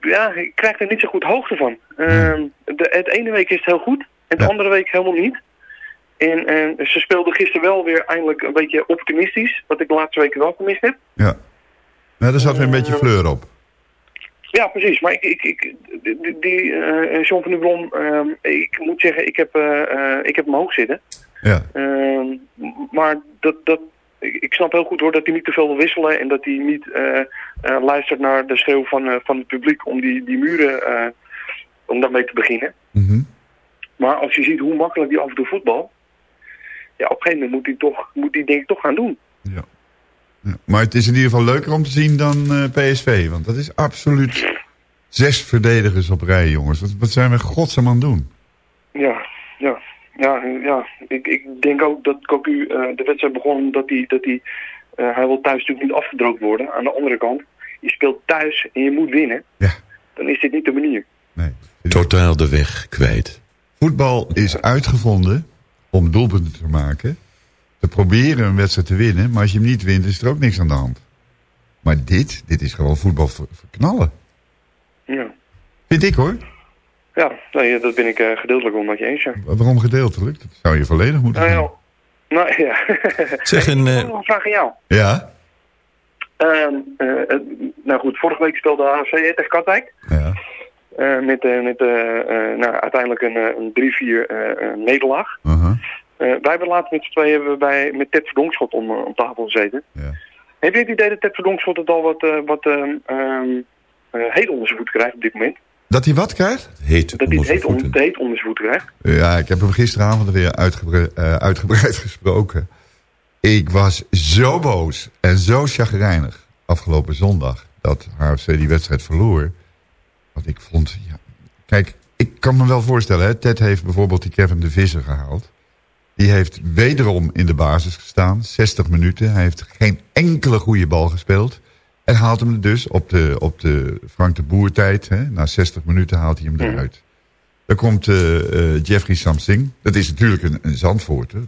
Ja, ik krijg er niet zo goed hoogte van. Ehm, de, het ene week is het heel goed en de andere week helemaal niet. En ze speelden gisteren wel weer eindelijk een beetje optimistisch, wat ik de laatste weken wel gemist heb. Ja. Nou, daar zat weer een beetje fleur op. Ja, precies. Maar ik, ik, ik, die, die eh, John van der Brom, ehm, ik moet zeggen, ik heb, eh, eh, ik heb hem hoog zitten. Ja. Ehm, maar dat, dat, ik, snap heel goed hoor dat hij niet te veel wil wisselen en dat hij niet eh, eh, luistert naar de schreeuw van, eh, van het publiek om die, die muren, eh, om daarmee te beginnen. Mhm. Maar als je ziet hoe makkelijk die af en toe voetbal, ja, op een gegeven moment moet hij toch, moet hij denk ik toch gaan doen. Ja. Maar het is in ieder geval leuker om te zien dan eh, PSV. Want dat is absoluut zes verdedigers op rij, jongens. Wat, wat zijn we godsam aan het doen? Ja, ja, ja, ja. Ik, ik denk ook dat Cocu eh, de wedstrijd begon dat hij, dat hij, eh, hij wil thuis natuurlijk niet afgedroogd worden. Aan de andere kant, je speelt thuis en je moet winnen. Ja. Dan is dit niet de manier. Totaal de weg kwijt. Voetbal is uitgevonden om doelpunten te maken. Te proberen een wedstrijd te winnen. Maar als je hem niet wint, is er ook niks aan de hand. Maar dit, dit is gewoon voetbal ver- verknallen. Ja, Vind ik hoor. ja nee, dat ben ik eh, gedeeltelijk wel met je eens. Ja. Waarom gedeeltelijk? Dat zou je volledig moeten Nou doen. ja, nou, ja. Zeg een... Ik eh, heb nog een vraag aan jou. Ja? Ehm, eh, nou goed, vorige week speelde HFC tegen Katwijk. Ja. Eh, met met nou, uiteindelijk een, eh, een 3-4 eh, eh, nederlaag. Uh-huh. Eh, wij hebben laatst met z'n tweeën hebben we bij, met Ted Verdonkschot om, eh, om tafel gezeten. Ja. Heb je het idee dat Ted Verdonkschot het al wat, eh, wat ehm, ehm, eh, heet onder zijn voet krijgt op dit moment? Dat hij wat krijgt? Heet Dat hij het heet, on, heet onder zijn voet krijgt? Ja, ik heb hem gisteravond weer uitgebreid, eh, uitgebreid gesproken. Ik was zo boos en zo chagrijnig afgelopen zondag dat HFC die wedstrijd verloor. Want ik vond, ja, kijk, ik kan me wel voorstellen, hè, Ted heeft bijvoorbeeld die Kevin de Visser gehaald. Die heeft wederom in de basis gestaan, 60 minuten. Hij heeft geen enkele goede bal gespeeld. En haalt hem dus op de, op de Frank de Boer tijd, hè, na 60 minuten haalt hij hem eruit. Dan komt eh, eh, Jeffrey Samsing. Dat is natuurlijk een, een Zandvoorter.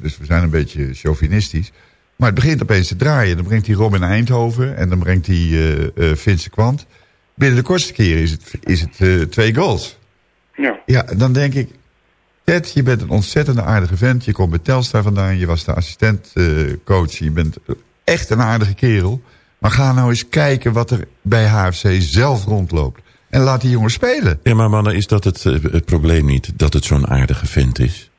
Dus we zijn een beetje chauvinistisch. Maar het begint opeens te draaien. Dan brengt hij Robin Eindhoven. En dan brengt hij eh eh Vince Kwant. Binnen de kortste keer is het, is het twee goals. Ja. Ja, dan denk ik... Ted, je bent een ontzettend aardige vent. Je komt bij Telstar vandaan. Je was de assistentcoach. je bent echt een aardige kerel. Maar ga nou eens kijken wat er bij HFC zelf rondloopt. En laat die jongens spelen. Ja, maar mannen, is dat het, eh, het probleem niet? Dat het zo'n aardige vent is?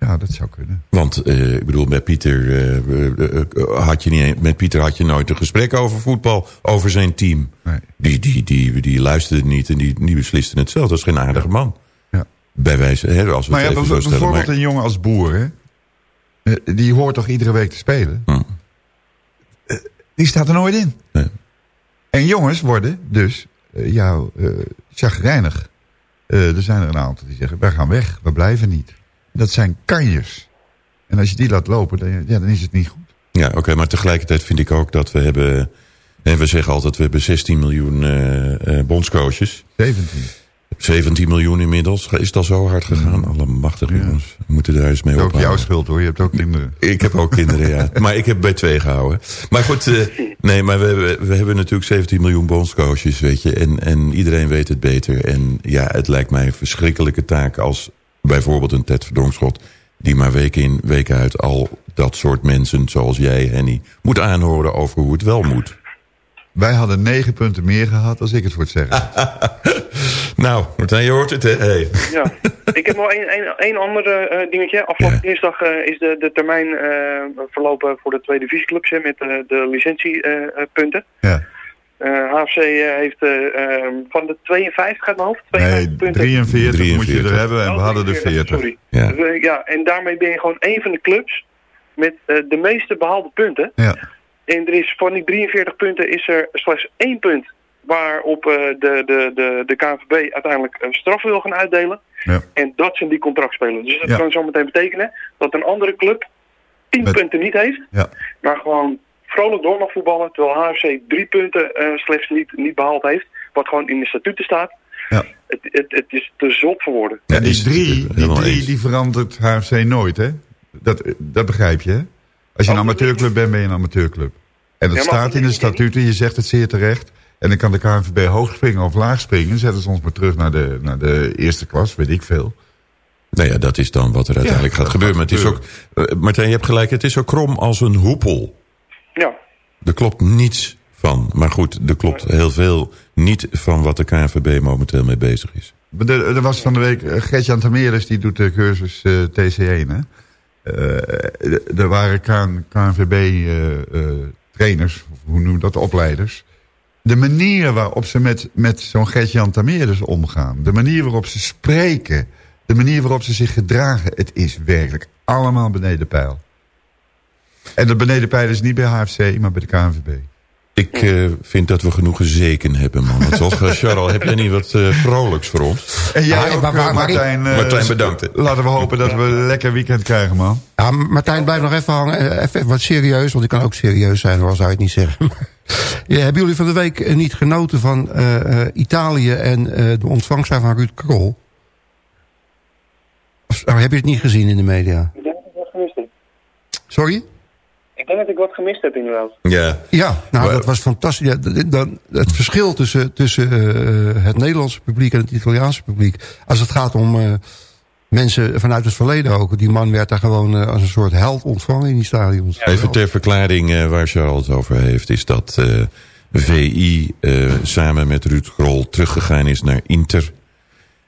Ja, dat zou kunnen. Want eh, ik bedoel, met Pieter, eh, eh, eh, had je niet, met Pieter had je nooit een gesprek over voetbal, over zijn team. Nee. Die, die, die, die luisterde niet en die, die besliste het zelf. Dat is geen aardige man. Bij wijze, hè, als we Maar het ja, even zo bijv- stellen. bijvoorbeeld Maar, een jongen als Boer, hè? Eh, die hoort toch iedere week te spelen? Eh, die staat er nooit in. Nee. En jongens worden dus eh jou eh chagrijnig. Er zijn er een aantal die zeggen, wij gaan weg, we blijven niet. Dat zijn kanjers. En als je die laat lopen, dan, ja, dan is het niet goed. ja, oké, maar tegelijkertijd vind ik ook dat we hebben... En we zeggen altijd, we hebben 16 miljoen eh bondscoaches. 17. 17 miljoen inmiddels. Is dat zo hard gegaan? Allemachtig jongens. We moeten daar eens mee Ook ophouden. jouw schuld hoor, je hebt ook kinderen. Ik heb ook kinderen, ja. Maar ik heb bij twee gehouden. Maar goed, eh, nee, maar we, we, we hebben natuurlijk 17 miljoen bondscoaches, weet je. En, en iedereen weet het beter. En ja, het lijkt mij een verschrikkelijke taak als bijvoorbeeld een Ted Verdonschot... die maar week in, week uit al dat soort mensen zoals jij, Henny... moet aanhoren over hoe het wel moet. Wij hadden negen punten meer gehad als ik het voor het zeggen. Nou, Martijn, je hoort het, hè? Hey. Ja, ik heb nog één, één, één ander eh, dingetje. Afgelopen dinsdag eh, is de, de termijn eh, verlopen voor de tweede divisieclubs hè, met eh, de licentiepunten. Ja. Eh, HFC eh, heeft eh, eh, van de 52 uit mijn hoofd, 52 Nee, punten. 43, moet je 43. er hebben en we Oh, hadden er 43, 40. Sorry. Ja. Dus, eh, ja, en daarmee ben je gewoon één van de clubs met eh, de meeste behaalde punten. Ja. En er is van die 43 punten is er slechts één punt waarop eh, de, de, de, de KNVB uiteindelijk een straf wil gaan uitdelen. Ja. En dat zijn die contractspelers. Dus dat Ja. kan zo meteen betekenen dat een andere club 10 Met- punten niet heeft, Ja. maar gewoon vrolijk door mag voetballen. Terwijl HFC drie punten eh, slechts niet, niet behaald heeft, wat gewoon in de statuten staat. Ja. Het, het, het is te zot voor woorden. En die drie, die, drie die verandert HFC nooit, hè? Dat, dat begrijp je, hè? Als je een amateurclub bent, ben je een amateurclub. En dat Ja, staat in de statuten, je zegt het zeer terecht. En dan kan de KNVB hoog springen of laag springen. Zetten ze ons maar terug naar de, naar de eerste klas, weet ik veel. Nou ja, dat is dan wat er uiteindelijk gaat gebeuren. Maar het is ook, eh, Martijn, je hebt gelijk, het is zo krom als een hoepel. Ja. Er klopt niets van. Maar goed, er klopt heel veel niet van wat de KNVB momenteel mee bezig is. Er, er was van de week eh, Gertjan Tameres, die doet de cursus eh, TC1, hè? Eh, er waren KN KNVB-trainers, of hoe noem je dat, opleiders. De manier waarop ze met, met zo'n Gertjan omgaan. De manier waarop ze spreken. De manier waarop ze zich gedragen. Het is werkelijk allemaal beneden peil. En dat beneden peil is niet bij HFC, maar bij de KNVB. Ik eh, vind dat we genoeg gezeken hebben, man. Toch, eh, Charles, heb jij niet wat eh, vrolijks voor ons? En jij Ah, ook, maar- maar- maar ik- Martijn. Martijn, bedankt. Laten we hopen dat we een lekker weekend krijgen, man. Ja, Martijn, blijf nog even hangen. Even wat serieus, want ik kan ook serieus zijn, hoor, zou je het niet zeggen. ja, hebben jullie van de week niet genoten van eh, eh, Italië en eh, de ontvangst van Ruud Krol? Of oh, heb je het niet gezien in de media? Ik denk dat ik wat gemist heb. Sorry? Ik denk dat ik wat gemist heb inderdaad. Ja. Ja, nou, Maar- dat was fantastisch. Ja, dan, het verschil tussen, tussen eh, het Nederlandse publiek en het Italiaanse publiek... als het gaat om eh, mensen vanuit het verleden ook... die man werd daar gewoon eh, als een soort held ontvangen in die stadions. Even ter verklaring eh, waar Charles het over heeft... is dat eh, VI eh, samen met Ruud Grol teruggegaan is naar Inter...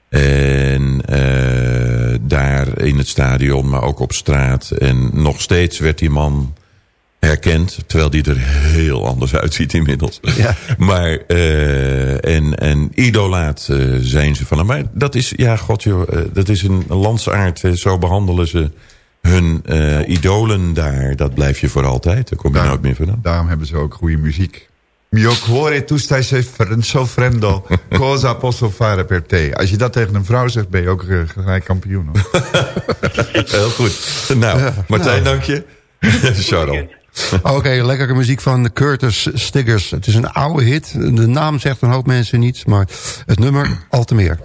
En eh, daar in het stadion, maar ook op straat. En nog steeds werd die man herkend. Terwijl die er heel anders uitziet inmiddels. Ja. Maar, eh, en, en idolaat eh, zijn ze van hem. Maar dat is, ja, god joh, eh, dat is een landsaard. zo behandelen ze hun eh, idolen daar. Dat blijf je voor altijd. Daar kom je nooit meer vandaan. Daarom hebben ze ook goede muziek. Mio cuore tu stai so freddo, cosa posso fare per te? Als je dat tegen een vrouw zegt, ben je ook gelijk kampioen. Hoor. Heel goed. Nou, Martijn, dank je. Charles. Oké, lekkere muziek van Curtis Stiggers. Het is een oude hit. De naam zegt een hoop mensen niets, maar het nummer al te meer.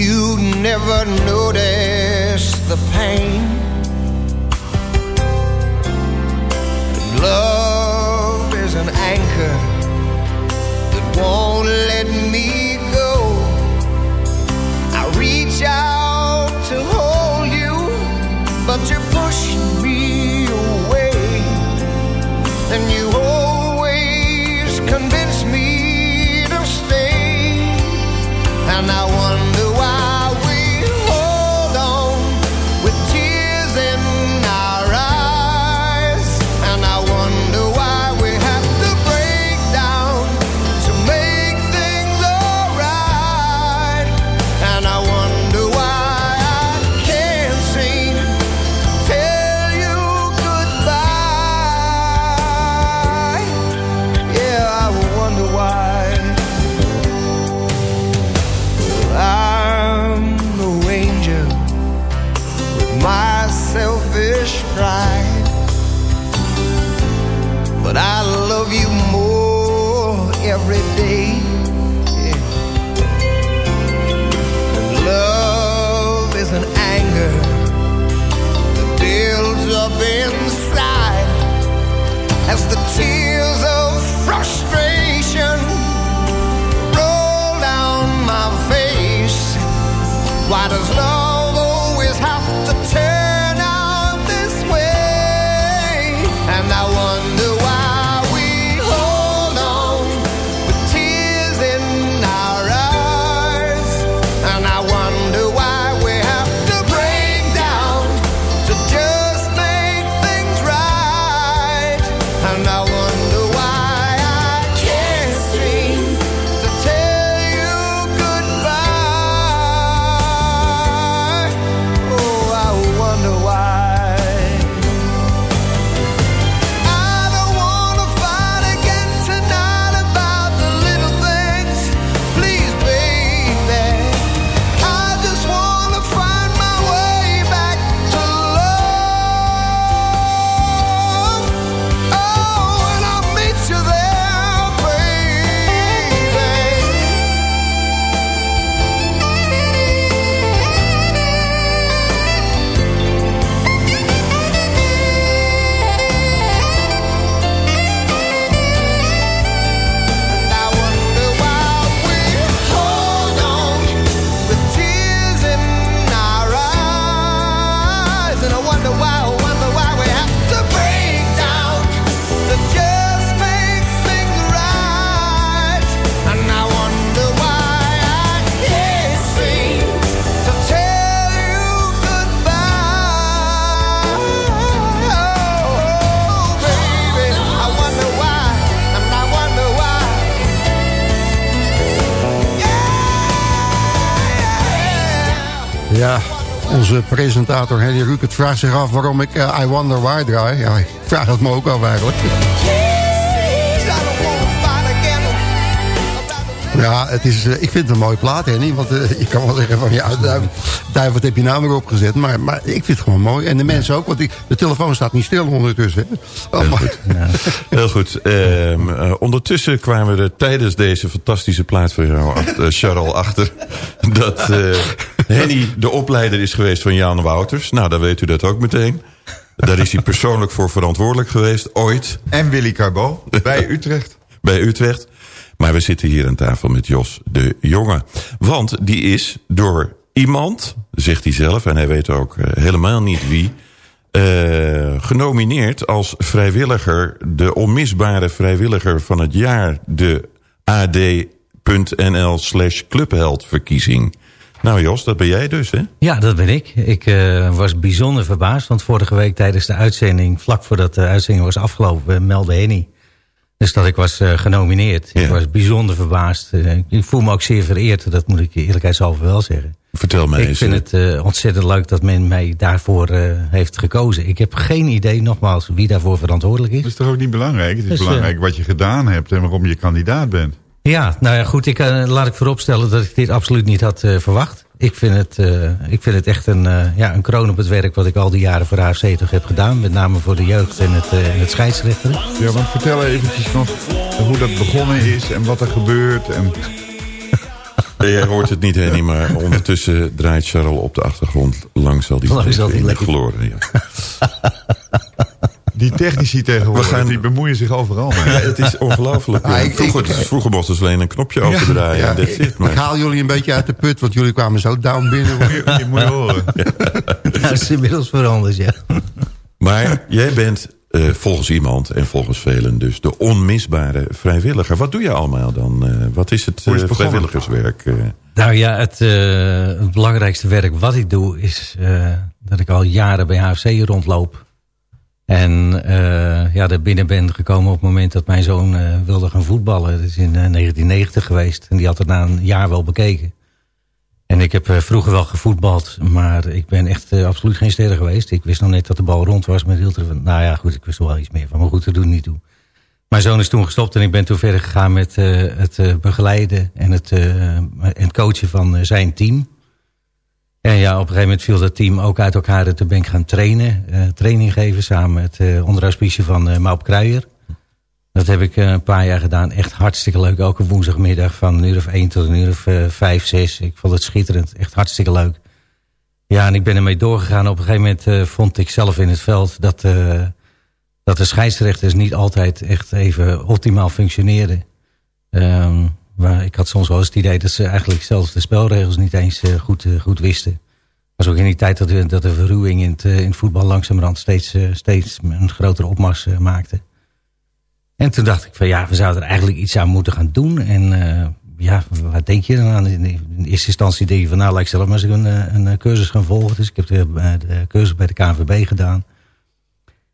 You never notice the pain. And love is an anchor that won't let me go. I reach out to hold you, but you push presentator Henny Rukert vraagt zich af waarom ik eh, I Wonder Why draai. Ja, ik vraag het me ook af eigenlijk. Ja, het is, eh, ik vind het een mooie plaat, Henny. Want eh, je kan wel zeggen van, ja, duif, wat heb je nou weer opgezet? Maar, maar ik vind het gewoon mooi. En de mensen ook, want die, de telefoon staat niet stil ondertussen. hè. Oh, Heel goed. Heel goed. Ehm, eh, ondertussen kwamen we er tijdens deze fantastische plaat van jou, achter, Charles, achter... dat Henny de opleider is geweest van Jan Wouters. Nou, dan weet u dat ook meteen. Daar is hij persoonlijk voor verantwoordelijk geweest, ooit. En Willy Carbo, bij Utrecht. Bij Utrecht. Maar we zitten hier aan tafel met Jos de Jonge. Want die is door iemand, zegt hij zelf... en hij weet ook eh, helemaal niet wie... eh, genomineerd als vrijwilliger... de onmisbare vrijwilliger van het jaar... de ad.nl slash clubheldverkiezing. Nou Jos, dat ben jij dus, hè? Ja, dat ben ik. Ik eh, was bijzonder verbaasd, want vorige week tijdens de uitzending... vlak voordat de uitzending was afgelopen, eh, meldde Henny... dus dat ik was eh, genomineerd. Ik was bijzonder verbaasd. Ik voel me ook zeer vereerd, dat moet ik eerlijkheidshalve wel zeggen. Vertel mij Ik eens. vind eh, het eh, ontzettend leuk dat men mij daarvoor eh, heeft gekozen. Ik heb geen idee, nogmaals, wie daarvoor verantwoordelijk is. Dat is toch ook niet belangrijk? Het is Dus, belangrijk wat je gedaan hebt en waarom je kandidaat bent. Ja, nou ja, goed. Ik, eh, laat ik vooropstellen dat ik dit absoluut niet had eh, verwacht. ik vind het, eh, ik vind het echt een, eh, ja, een kroon op het werk... wat ik al die jaren voor de AFC toch heb gedaan. Met name voor de jeugd en het, uh, en het scheidsrechter. Ja, want vertel eventjes nog hoe dat begonnen is en wat er gebeurt. En... Jij hoort het niet, Henny, maar ondertussen draait Charles op de achtergrond. Lang zal die, Lang zal die lekker- verloren. Ja. Die technici tegenwoordig, We gaan- die bemoeien zich overal mee. Ja, het is ongelooflijk. Ja, vroeger, ik- vroeger mochten ze alleen een knopje opendraaien. Ja, ik, it, maar- ik haal jullie een beetje uit de put, want jullie kwamen zo down binnen. Je moet je horen. Dat is inmiddels veranderd, ja. Maar jij bent eh, volgens iemand en volgens velen dus de onmisbare vrijwilliger. Wat doe je allemaal dan? Eh, wat is het is eh, het vrijwilligerswerk? eh? Nou ja, het, eh, het belangrijkste werk wat ik doe is eh, dat ik al jaren bij HFC rondloop. En eh, ja, er binnen ben gekomen op het moment dat mijn zoon eh, wilde gaan voetballen. Dat is in eh, 1990 geweest. En die had het na een jaar wel bekeken. En ik heb eh, vroeger wel gevoetbald, maar ik ben echt eh, absoluut geen ster geweest. Ik wist nog net dat de bal rond was met er van. Nou ja, goed, ik wist wel iets meer van. Maar goed, dat doet niet toe. Mijn zoon is toen gestopt en ik ben toen verder gegaan met eh, het eh, begeleiden en het, eh, en coachen van eh, zijn team. En ja, op een gegeven moment viel dat team ook uit elkaar. En toen ben ik gaan trainen, eh, training geven samen met uh, onder van eh Maup Kruijer. Dat heb ik een paar jaar gedaan. Echt hartstikke leuk. Elke woensdagmiddag van een uur of één tot een uur of vijf, zes. Ik vond het schitterend. Echt hartstikke leuk. Ja, en ik ben ermee doorgegaan. Op een gegeven moment vond ik zelf in het veld dat, dat de scheidsrechters niet altijd echt even optimaal functioneerden. Ehm, maar ik had soms wel eens het idee dat ze eigenlijk zelfs de spelregels niet eens eh, goed, eh, goed wisten. was ook in die tijd dat de, dat de verruwing in het, eh, in het voetbal langzamerhand steeds, steeds een grotere opmars maakte. En toen dacht ik van ja, we zouden er eigenlijk iets aan moeten gaan doen. En ja, wat denk je dan aan? In, eerste instantie denk je van nou, laat ik zelf maar eens een, een cursus gaan volgen. Dus ik heb de cursus bij de KNVB gedaan.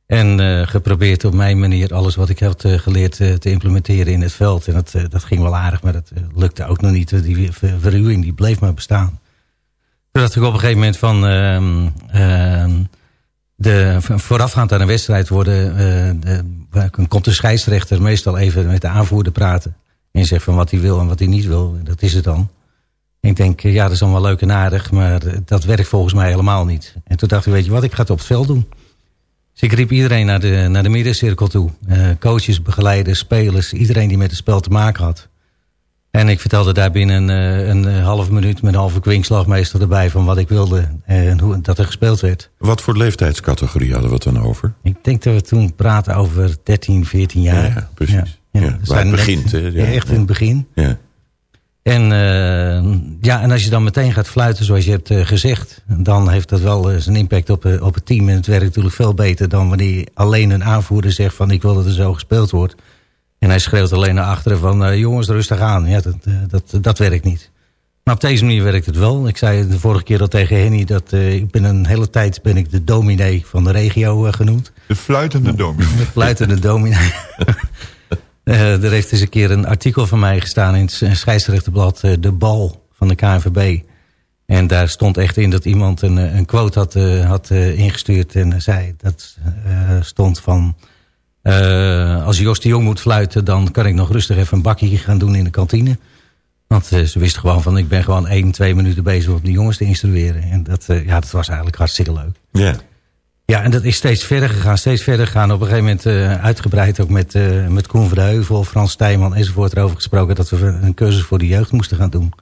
En eh, geprobeerd op mijn manier alles wat ik heb eh, geleerd eh, te implementeren in het veld. En dat, dat ging wel aardig, maar dat lukte ook nog niet. Die ver- die bleef maar bestaan. Toen dacht ik op een gegeven moment van... ehm, ehm, de, voorafgaand aan een wedstrijd worden, de, komt de scheidsrechter meestal even met de aanvoerder praten. En zegt van wat hij wil en wat hij niet wil. Dat is het dan. Ik denk, ja, dat is allemaal leuk en aardig, maar dat werkt volgens mij helemaal niet. En toen dacht ik, weet je wat, ik ga het op het veld doen. Dus ik riep iedereen naar de, naar de middencirkel toe. Eh, coaches, begeleiders, spelers, iedereen die met het spel te maken had. En ik vertelde daar binnen een, een, een half minuut met een halve kwinkslag meestal erbij van wat ik wilde en hoe dat er gespeeld werd. Wat voor leeftijdscategorie hadden we het dan over? Ik denk dat we toen praten over 13, 14 jaar. Ja, ja, precies. Ja, waar het net- begint, echt in het begin. Ja. En, eh, ja, en als je dan meteen gaat fluiten zoals je hebt eh, gezegd... dan heeft dat wel eh, zijn impact op, op het team. En het werkt natuurlijk veel beter dan wanneer alleen een aanvoerder zegt... van ik wil dat er zo gespeeld wordt. En hij schreeuwt alleen naar achteren van jongens rustig aan. Ja, dat, dat, dat werkt niet. Maar op deze manier werkt het wel. Ik zei de vorige keer al tegen Henny dat ik ben een hele tijd ben ik de dominee van de regio genoemd. De fluitende dominee. De fluitende dominee. Eh, er heeft eens een keer een artikel van mij gestaan in het scheidsrechterblad eh, De Bal van de KNVB. En daar stond echt in dat iemand een, eh, een quote had, eh, had eh, ingestuurd. En zei, dat eh, stond van... eh, als Jos de Jong moet fluiten, dan kan ik nog rustig even een bakje gaan doen in de kantine. Want eh, ze wisten gewoon van, ik ben gewoon één, twee minuten bezig om die jongens te instrueren. En dat, eh, ja, dat was eigenlijk hartstikke leuk. Ja. Ja, en dat is steeds verder gegaan, steeds verder gegaan. Op een gegeven moment eh, uitgebreid ook met, eh, met Koen Verheuvel, Frans Stijman enzovoort erover gesproken... dat we een cursus voor de jeugd moesten gaan doen.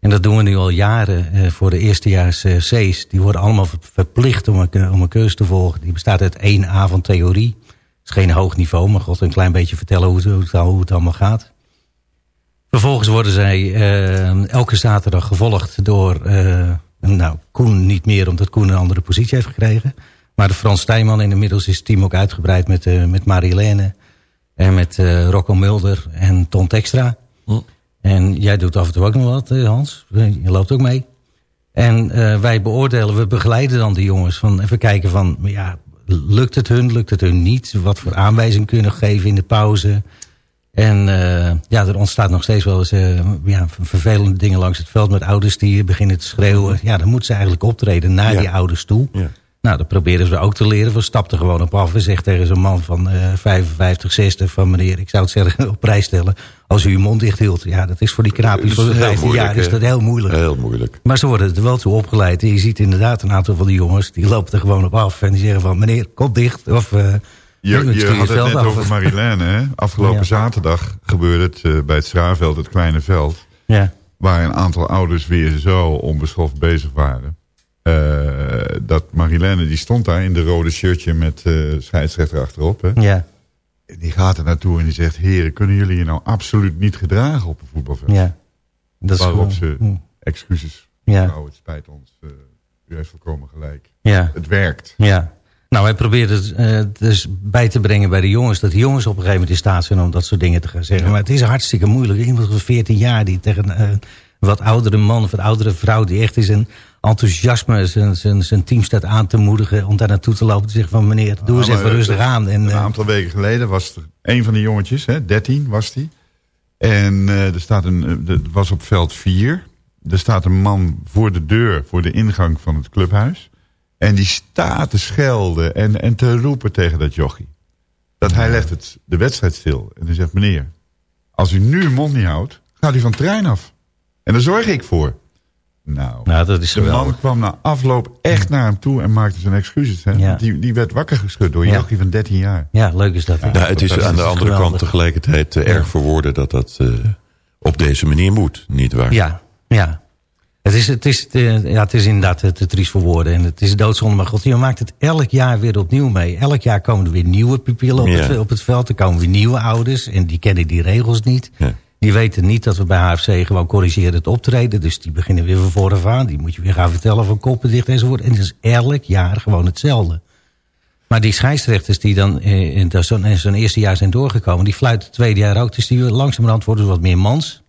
En dat doen we nu al jaren eh, voor de eerstejaars C's. Die worden allemaal ver- verplicht om een, om een cursus te volgen. Die bestaat uit één avond theorie. Het is geen hoog niveau, maar god een klein beetje vertellen hoe het, hoe het, allemaal gaat. Vervolgens worden zij elke zaterdag gevolgd door... nou, Koen niet meer, omdat Koen een andere positie heeft gekregen. Maar de Frans Stijman en inmiddels is het team ook uitgebreid met, eh met Marilene... en met eh, Rocco Mulder en Ton Textra. En jij doet af en toe ook nog wat, eh, Hans. Je loopt ook mee. En wij beoordelen, we begeleiden dan de jongens. Van even kijken van, ja, lukt het hun, lukt het hun niet? Wat voor aanwijzing kunnen we geven in de pauze? En eh, ja, er ontstaat nog steeds wel eens eh, ja, vervelende dingen langs het veld... met ouders die beginnen te schreeuwen. Ja, dan moeten ze eigenlijk optreden naar Ja. die ouders toe. Ja. Nou, dat proberen ze ook te leren. We stapten gewoon op af en zegt tegen zo'n man van uh, 55, 60... van meneer, ik zou het zeggen op prijs stellen... als u uw mond dicht hield. Ja, dat is voor die knaapjes van 15 jaar is dat heel moeilijk. Heel moeilijk. Maar ze worden er wel toe opgeleid. En je ziet inderdaad een aantal van die jongens... die lopen er gewoon op af en die zeggen van... meneer, kom dicht. Of, uh, je, je had het net af. over Marilène, hè? Afgelopen ja. zaterdag gebeurde het uh, bij het Straarveld, het kleine veld. Ja. Waar een aantal ouders weer zo onbeschoft bezig waren. Uh, dat Marilène, die stond daar in de rode shirtje met uh, scheidsrechter achterop. Hè? Ja. Die gaat er naartoe en die zegt... heren, kunnen jullie je nou absoluut niet gedragen op een voetbalveld? Ja. Dat is Waarop gewoon, ze, excuses, ja. nou, het spijt ons. U heeft volkomen gelijk. Ja. Het werkt. Ja. Nou, wij proberen het uh, dus bij te brengen bij de jongens... dat de jongens op een gegeven moment in staat zijn om dat soort dingen te gaan zeggen. Maar het is hartstikke moeilijk. Iemand van 14 jaar die tegen een wat oudere man of een oudere vrouw... die echt is een enthousiasme zijn, zijn, zijn team staat aan te moedigen... om daar naartoe te lopen te zeggen van meneer, doe eens Ah, even rustig aan. En, een uh, aantal weken geleden was er een van de jongetjes, hè, 13 was die. En er staat een, er was op veld 4. Er staat een man voor de deur, voor de ingang van het clubhuis. En die staat te schelden en, en te roepen tegen dat jochie. Dat hij legt het, de wedstrijd stil. En hij zegt, meneer, als u nu uw mond niet houdt, gaat u van het trein af. En daar zorg ik voor. Nou, nou dat is de geweldig. man kwam na afloop echt naar hem toe en maakte zijn excuses. Hè? Ja. Die, die werd wakker geschud door een Ja. jochie van 13 jaar. Ja, leuk is dat. Ja, Nou, het is aan de andere kant tegelijkertijd uh, erg voor woorden dat dat uh, op deze manier moet, niet waar? Ja, ja. Het is, het is, uh, ja, het is inderdaad te triest voor woorden. En het is doodzonde. Maar God, je maakt het elk jaar weer opnieuw mee. Elk jaar komen er weer nieuwe pupillen op, Ja. het, op het veld. Er komen weer nieuwe ouders. En die kennen die regels niet. Ja. Die weten niet dat we bij HFC gewoon corrigeren het optreden. Dus die beginnen weer van vooraf aan. Die moet je weer gaan vertellen van koppen dicht enzovoort. En het is elk jaar gewoon hetzelfde. Maar die scheidsrechters die dan eh, in zo'n eerste jaar zijn doorgekomen... die fluiten het tweede jaar ook. Dus die langzamerhand worden ze wat meer mans.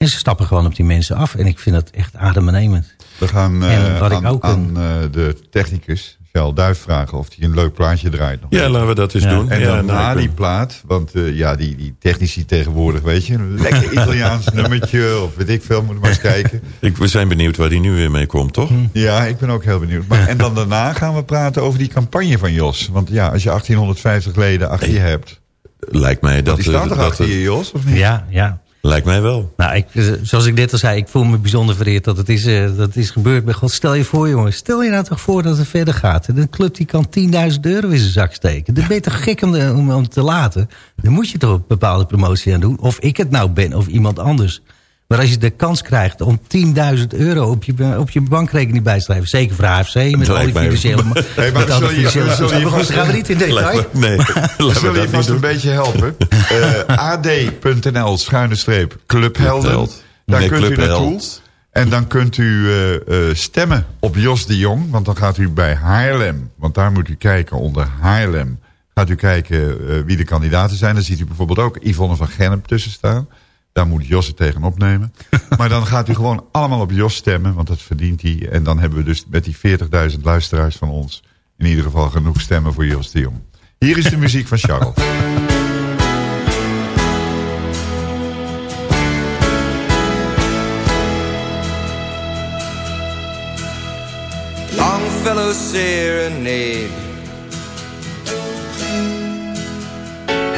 En ze stappen gewoon op die mensen af. En ik vind dat echt adembenemend. We gaan uh, ik aan, ook aan uh, de technicus, Vel Duif, vragen of hij een leuk plaatje draait. Nog Ja, laten we dat eens Ja. doen. En ja, dan nou, na die plaat, want uh, ja, die, die technici tegenwoordig, weet je, een lekker Italiaans nummertje of weet ik veel, moet maar eens kijken. ik, we zijn benieuwd waar die nu weer mee komt, toch? Ja, ik ben ook heel benieuwd. Maar, en dan daarna gaan we praten over die campagne van Jos. Want ja, als je 1850 leden achter je hebt, Lijkt mij dat... die staat eh, toch dat- achter je Jos, of niet? Ja, ja. Lijkt mij wel. Nou, ik, eh, zoals ik net al zei, ik voel me bijzonder vereerd dat het is, uh, dat is gebeurd. bij God, stel je voor, jongens. Stel je nou toch voor dat het verder gaat. De club die kan 10.000 euro in zijn zak steken. Dan ben je toch gek om, de, om, om te laten. Dan moet je toch een bepaalde promotie aan doen. Of ik het nou ben, of iemand anders. Maar als je de kans krijgt om 10.000 euro op je, op je bankrekening bij te schrijven. Zeker voor AFC, met al die financiële... Hey, maar dan gaan we niet in detail. Nee, We zullen je vast een beetje helpen. Uh, ad.nl, schuine streep, clubhelden. Clubheld. Daar Nee, kunt u naartoe. En dan kunt u uh, uh, stemmen op Jos de Jong. Want dan gaat u bij Haarlem, want daar moet u kijken onder Haarlem. Gaat u kijken uh, wie de kandidaten zijn. Dan ziet u bijvoorbeeld ook Yvonne van Gennep tussen staan. Daar moet Jos het tegen opnemen. maar dan gaat u gewoon allemaal op Jos stemmen, want dat verdient hij. En dan hebben we dus met die 40.000 luisteraars van ons... in ieder geval genoeg stemmen voor Jos de Jong. Hier is de muziek van Charles. Longfellow serenade.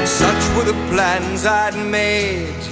Such were the plans I'd made.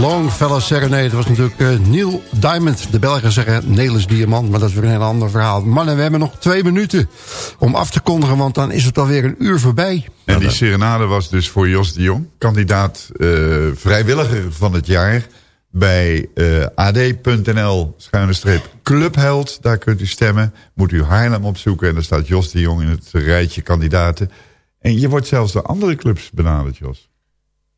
Longfellow Serenade was natuurlijk eh, Neil Diamond. De Belgen zeggen Nelis Diamant, maar dat is weer een heel ander verhaal. Mannen, we hebben nog twee minuten om af te kondigen... want dan is het alweer een uur voorbij. En die serenade was dus voor Jos de Jong. Kandidaat eh, vrijwilliger van het jaar bij eh, ad.nl schuine streep clubheld. Daar kunt u stemmen. Moet u Haarlem opzoeken en daar staat Jos de Jong in het rijtje kandidaten. En je wordt zelfs door andere clubs benaderd, Jos.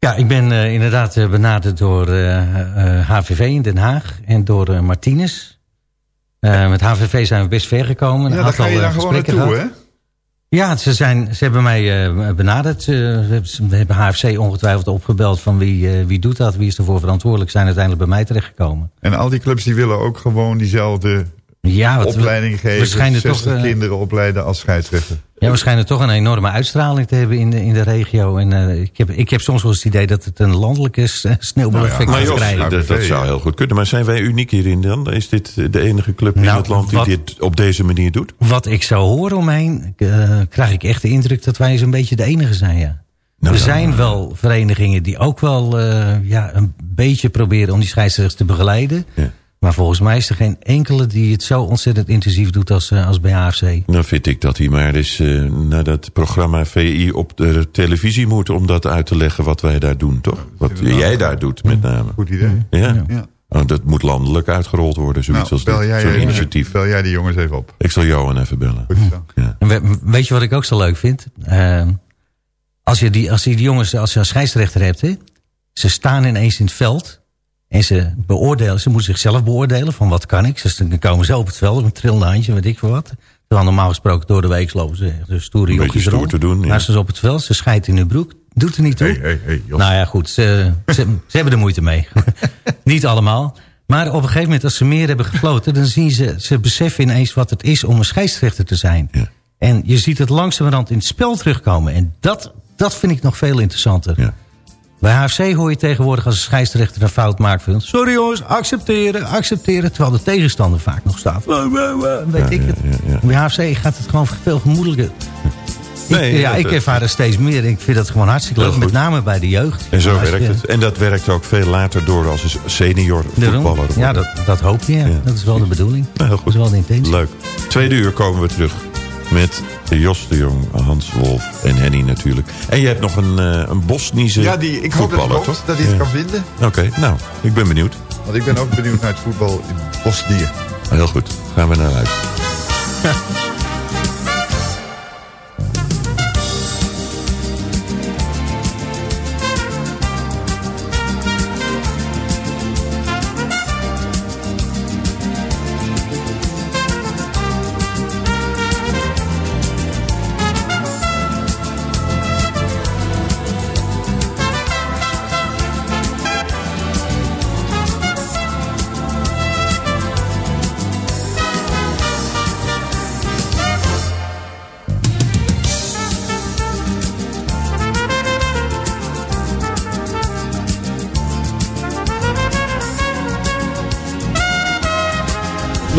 Ja, ik ben eh, inderdaad eh, benaderd door eh, eh, HVV in Den Haag en door eh, Martinez. Met HVV zijn we best ver gekomen. Ja, daar ga je dan gewoon naartoe, gehad. hè? Ja, ze, zijn, ze hebben mij benaderd. Ze, hebben HFC ongetwijfeld opgebeld van wie, wie doet dat, wie is ervoor verantwoordelijk. Zijn uiteindelijk bij mij terechtgekomen. En al die clubs die willen ook gewoon diezelfde Ja, wat opleiding we geven. schijnen 60 toch, eh, kinderen opleiden als scheidsrechter. Ja, we schijnen toch een enorme uitstraling te hebben in de, in de regio. En eh, ik, heb, ik heb soms wel eens het idee dat het een landelijke s- sneeuwbaleffect maar gaat Jos, krijgen. dat, dat zou heel goed kunnen. Maar zijn wij uniek hierin dan? Is dit de enige club in Nou, het land die wat- dit op deze manier doet? Wat ik zo hoor omheen, eh, krijg ik echt de indruk dat wij zo'n beetje de enige zijn, ja. Nou, er ja, zijn wel verenigingen die ook wel eh, ja, een beetje proberen om die scheidsrechters te begeleiden. Maar volgens mij is er geen enkele die het zo ontzettend intensief doet als, eh, als bij AFC. Dan vind ik dat hij maar eens eh, naar dat programma VI op de televisie moet... om dat uit te leggen wat wij daar doen, toch? Wat jij daar doet, met name. Goed idee. Ja? Ja. Oh, dat moet landelijk uitgerold worden, zoiets Nou, als dit. Zo'n initiatief. Bel jij die jongens even op. Ik zal Johan even bellen. Ja. We- weet je wat ik ook zo leuk vind? Eh, als, je die, als je die jongens, als je een scheidsrechter hebt, hè, ze staan ineens in het veld en ze beoordelen, ze moeten zichzelf beoordelen van wat kan ik. Dus dan komen ze op het veld met een trillende handje, weet ik veel wat. Terwijl normaal gesproken door de week lopen ze echt een stoere jokjes stoer te doen, ja. Maar ze is op het veld, ze scheidt in hun broek. Doet er niet toe. Hey, hey, hey, nou ja, goed, ze, ze, ze hebben er moeite mee. niet allemaal. Maar op een gegeven moment, als ze meer hebben gefloten... dan zien ze, ze beseffen ineens wat het is om een scheidsrechter te zijn. En je ziet het langzamerhand in het spel terugkomen. En dat, dat vind ik nog veel interessanter. Bij HFC hoor je tegenwoordig als een scheidsrechter een fout maakt... Van, sorry jongens, accepteren, accepteren. Terwijl de tegenstander vaak nog staat. Wah, wah, wah, Weet ik het. Bij HFC gaat het gewoon veel gemoedelijker. Nee, ik, ja, ik ervaar er steeds meer. Ik vind dat gewoon hartstikke leuk. Met name bij de jeugd. En zo werkt het. En dat werkt ook veel later door als een senior voetballer. Ja, dat, dat hoop je. Ja. Dat is wel de bedoeling. Heel goed. Dat is wel de intentie. Leuk. Tweede uur komen we terug met Jos de Jong, Hans Wolf en Henny natuurlijk. En je hebt nog een, eh, een Bosnische Ja, die, ik hoop dat, het dat hij het Ja. kan vinden. Oké, nou, ik ben benieuwd. Want ik ben ook benieuwd naar het voetbal in Bosnië. Heel goed, gaan we naar luisteren.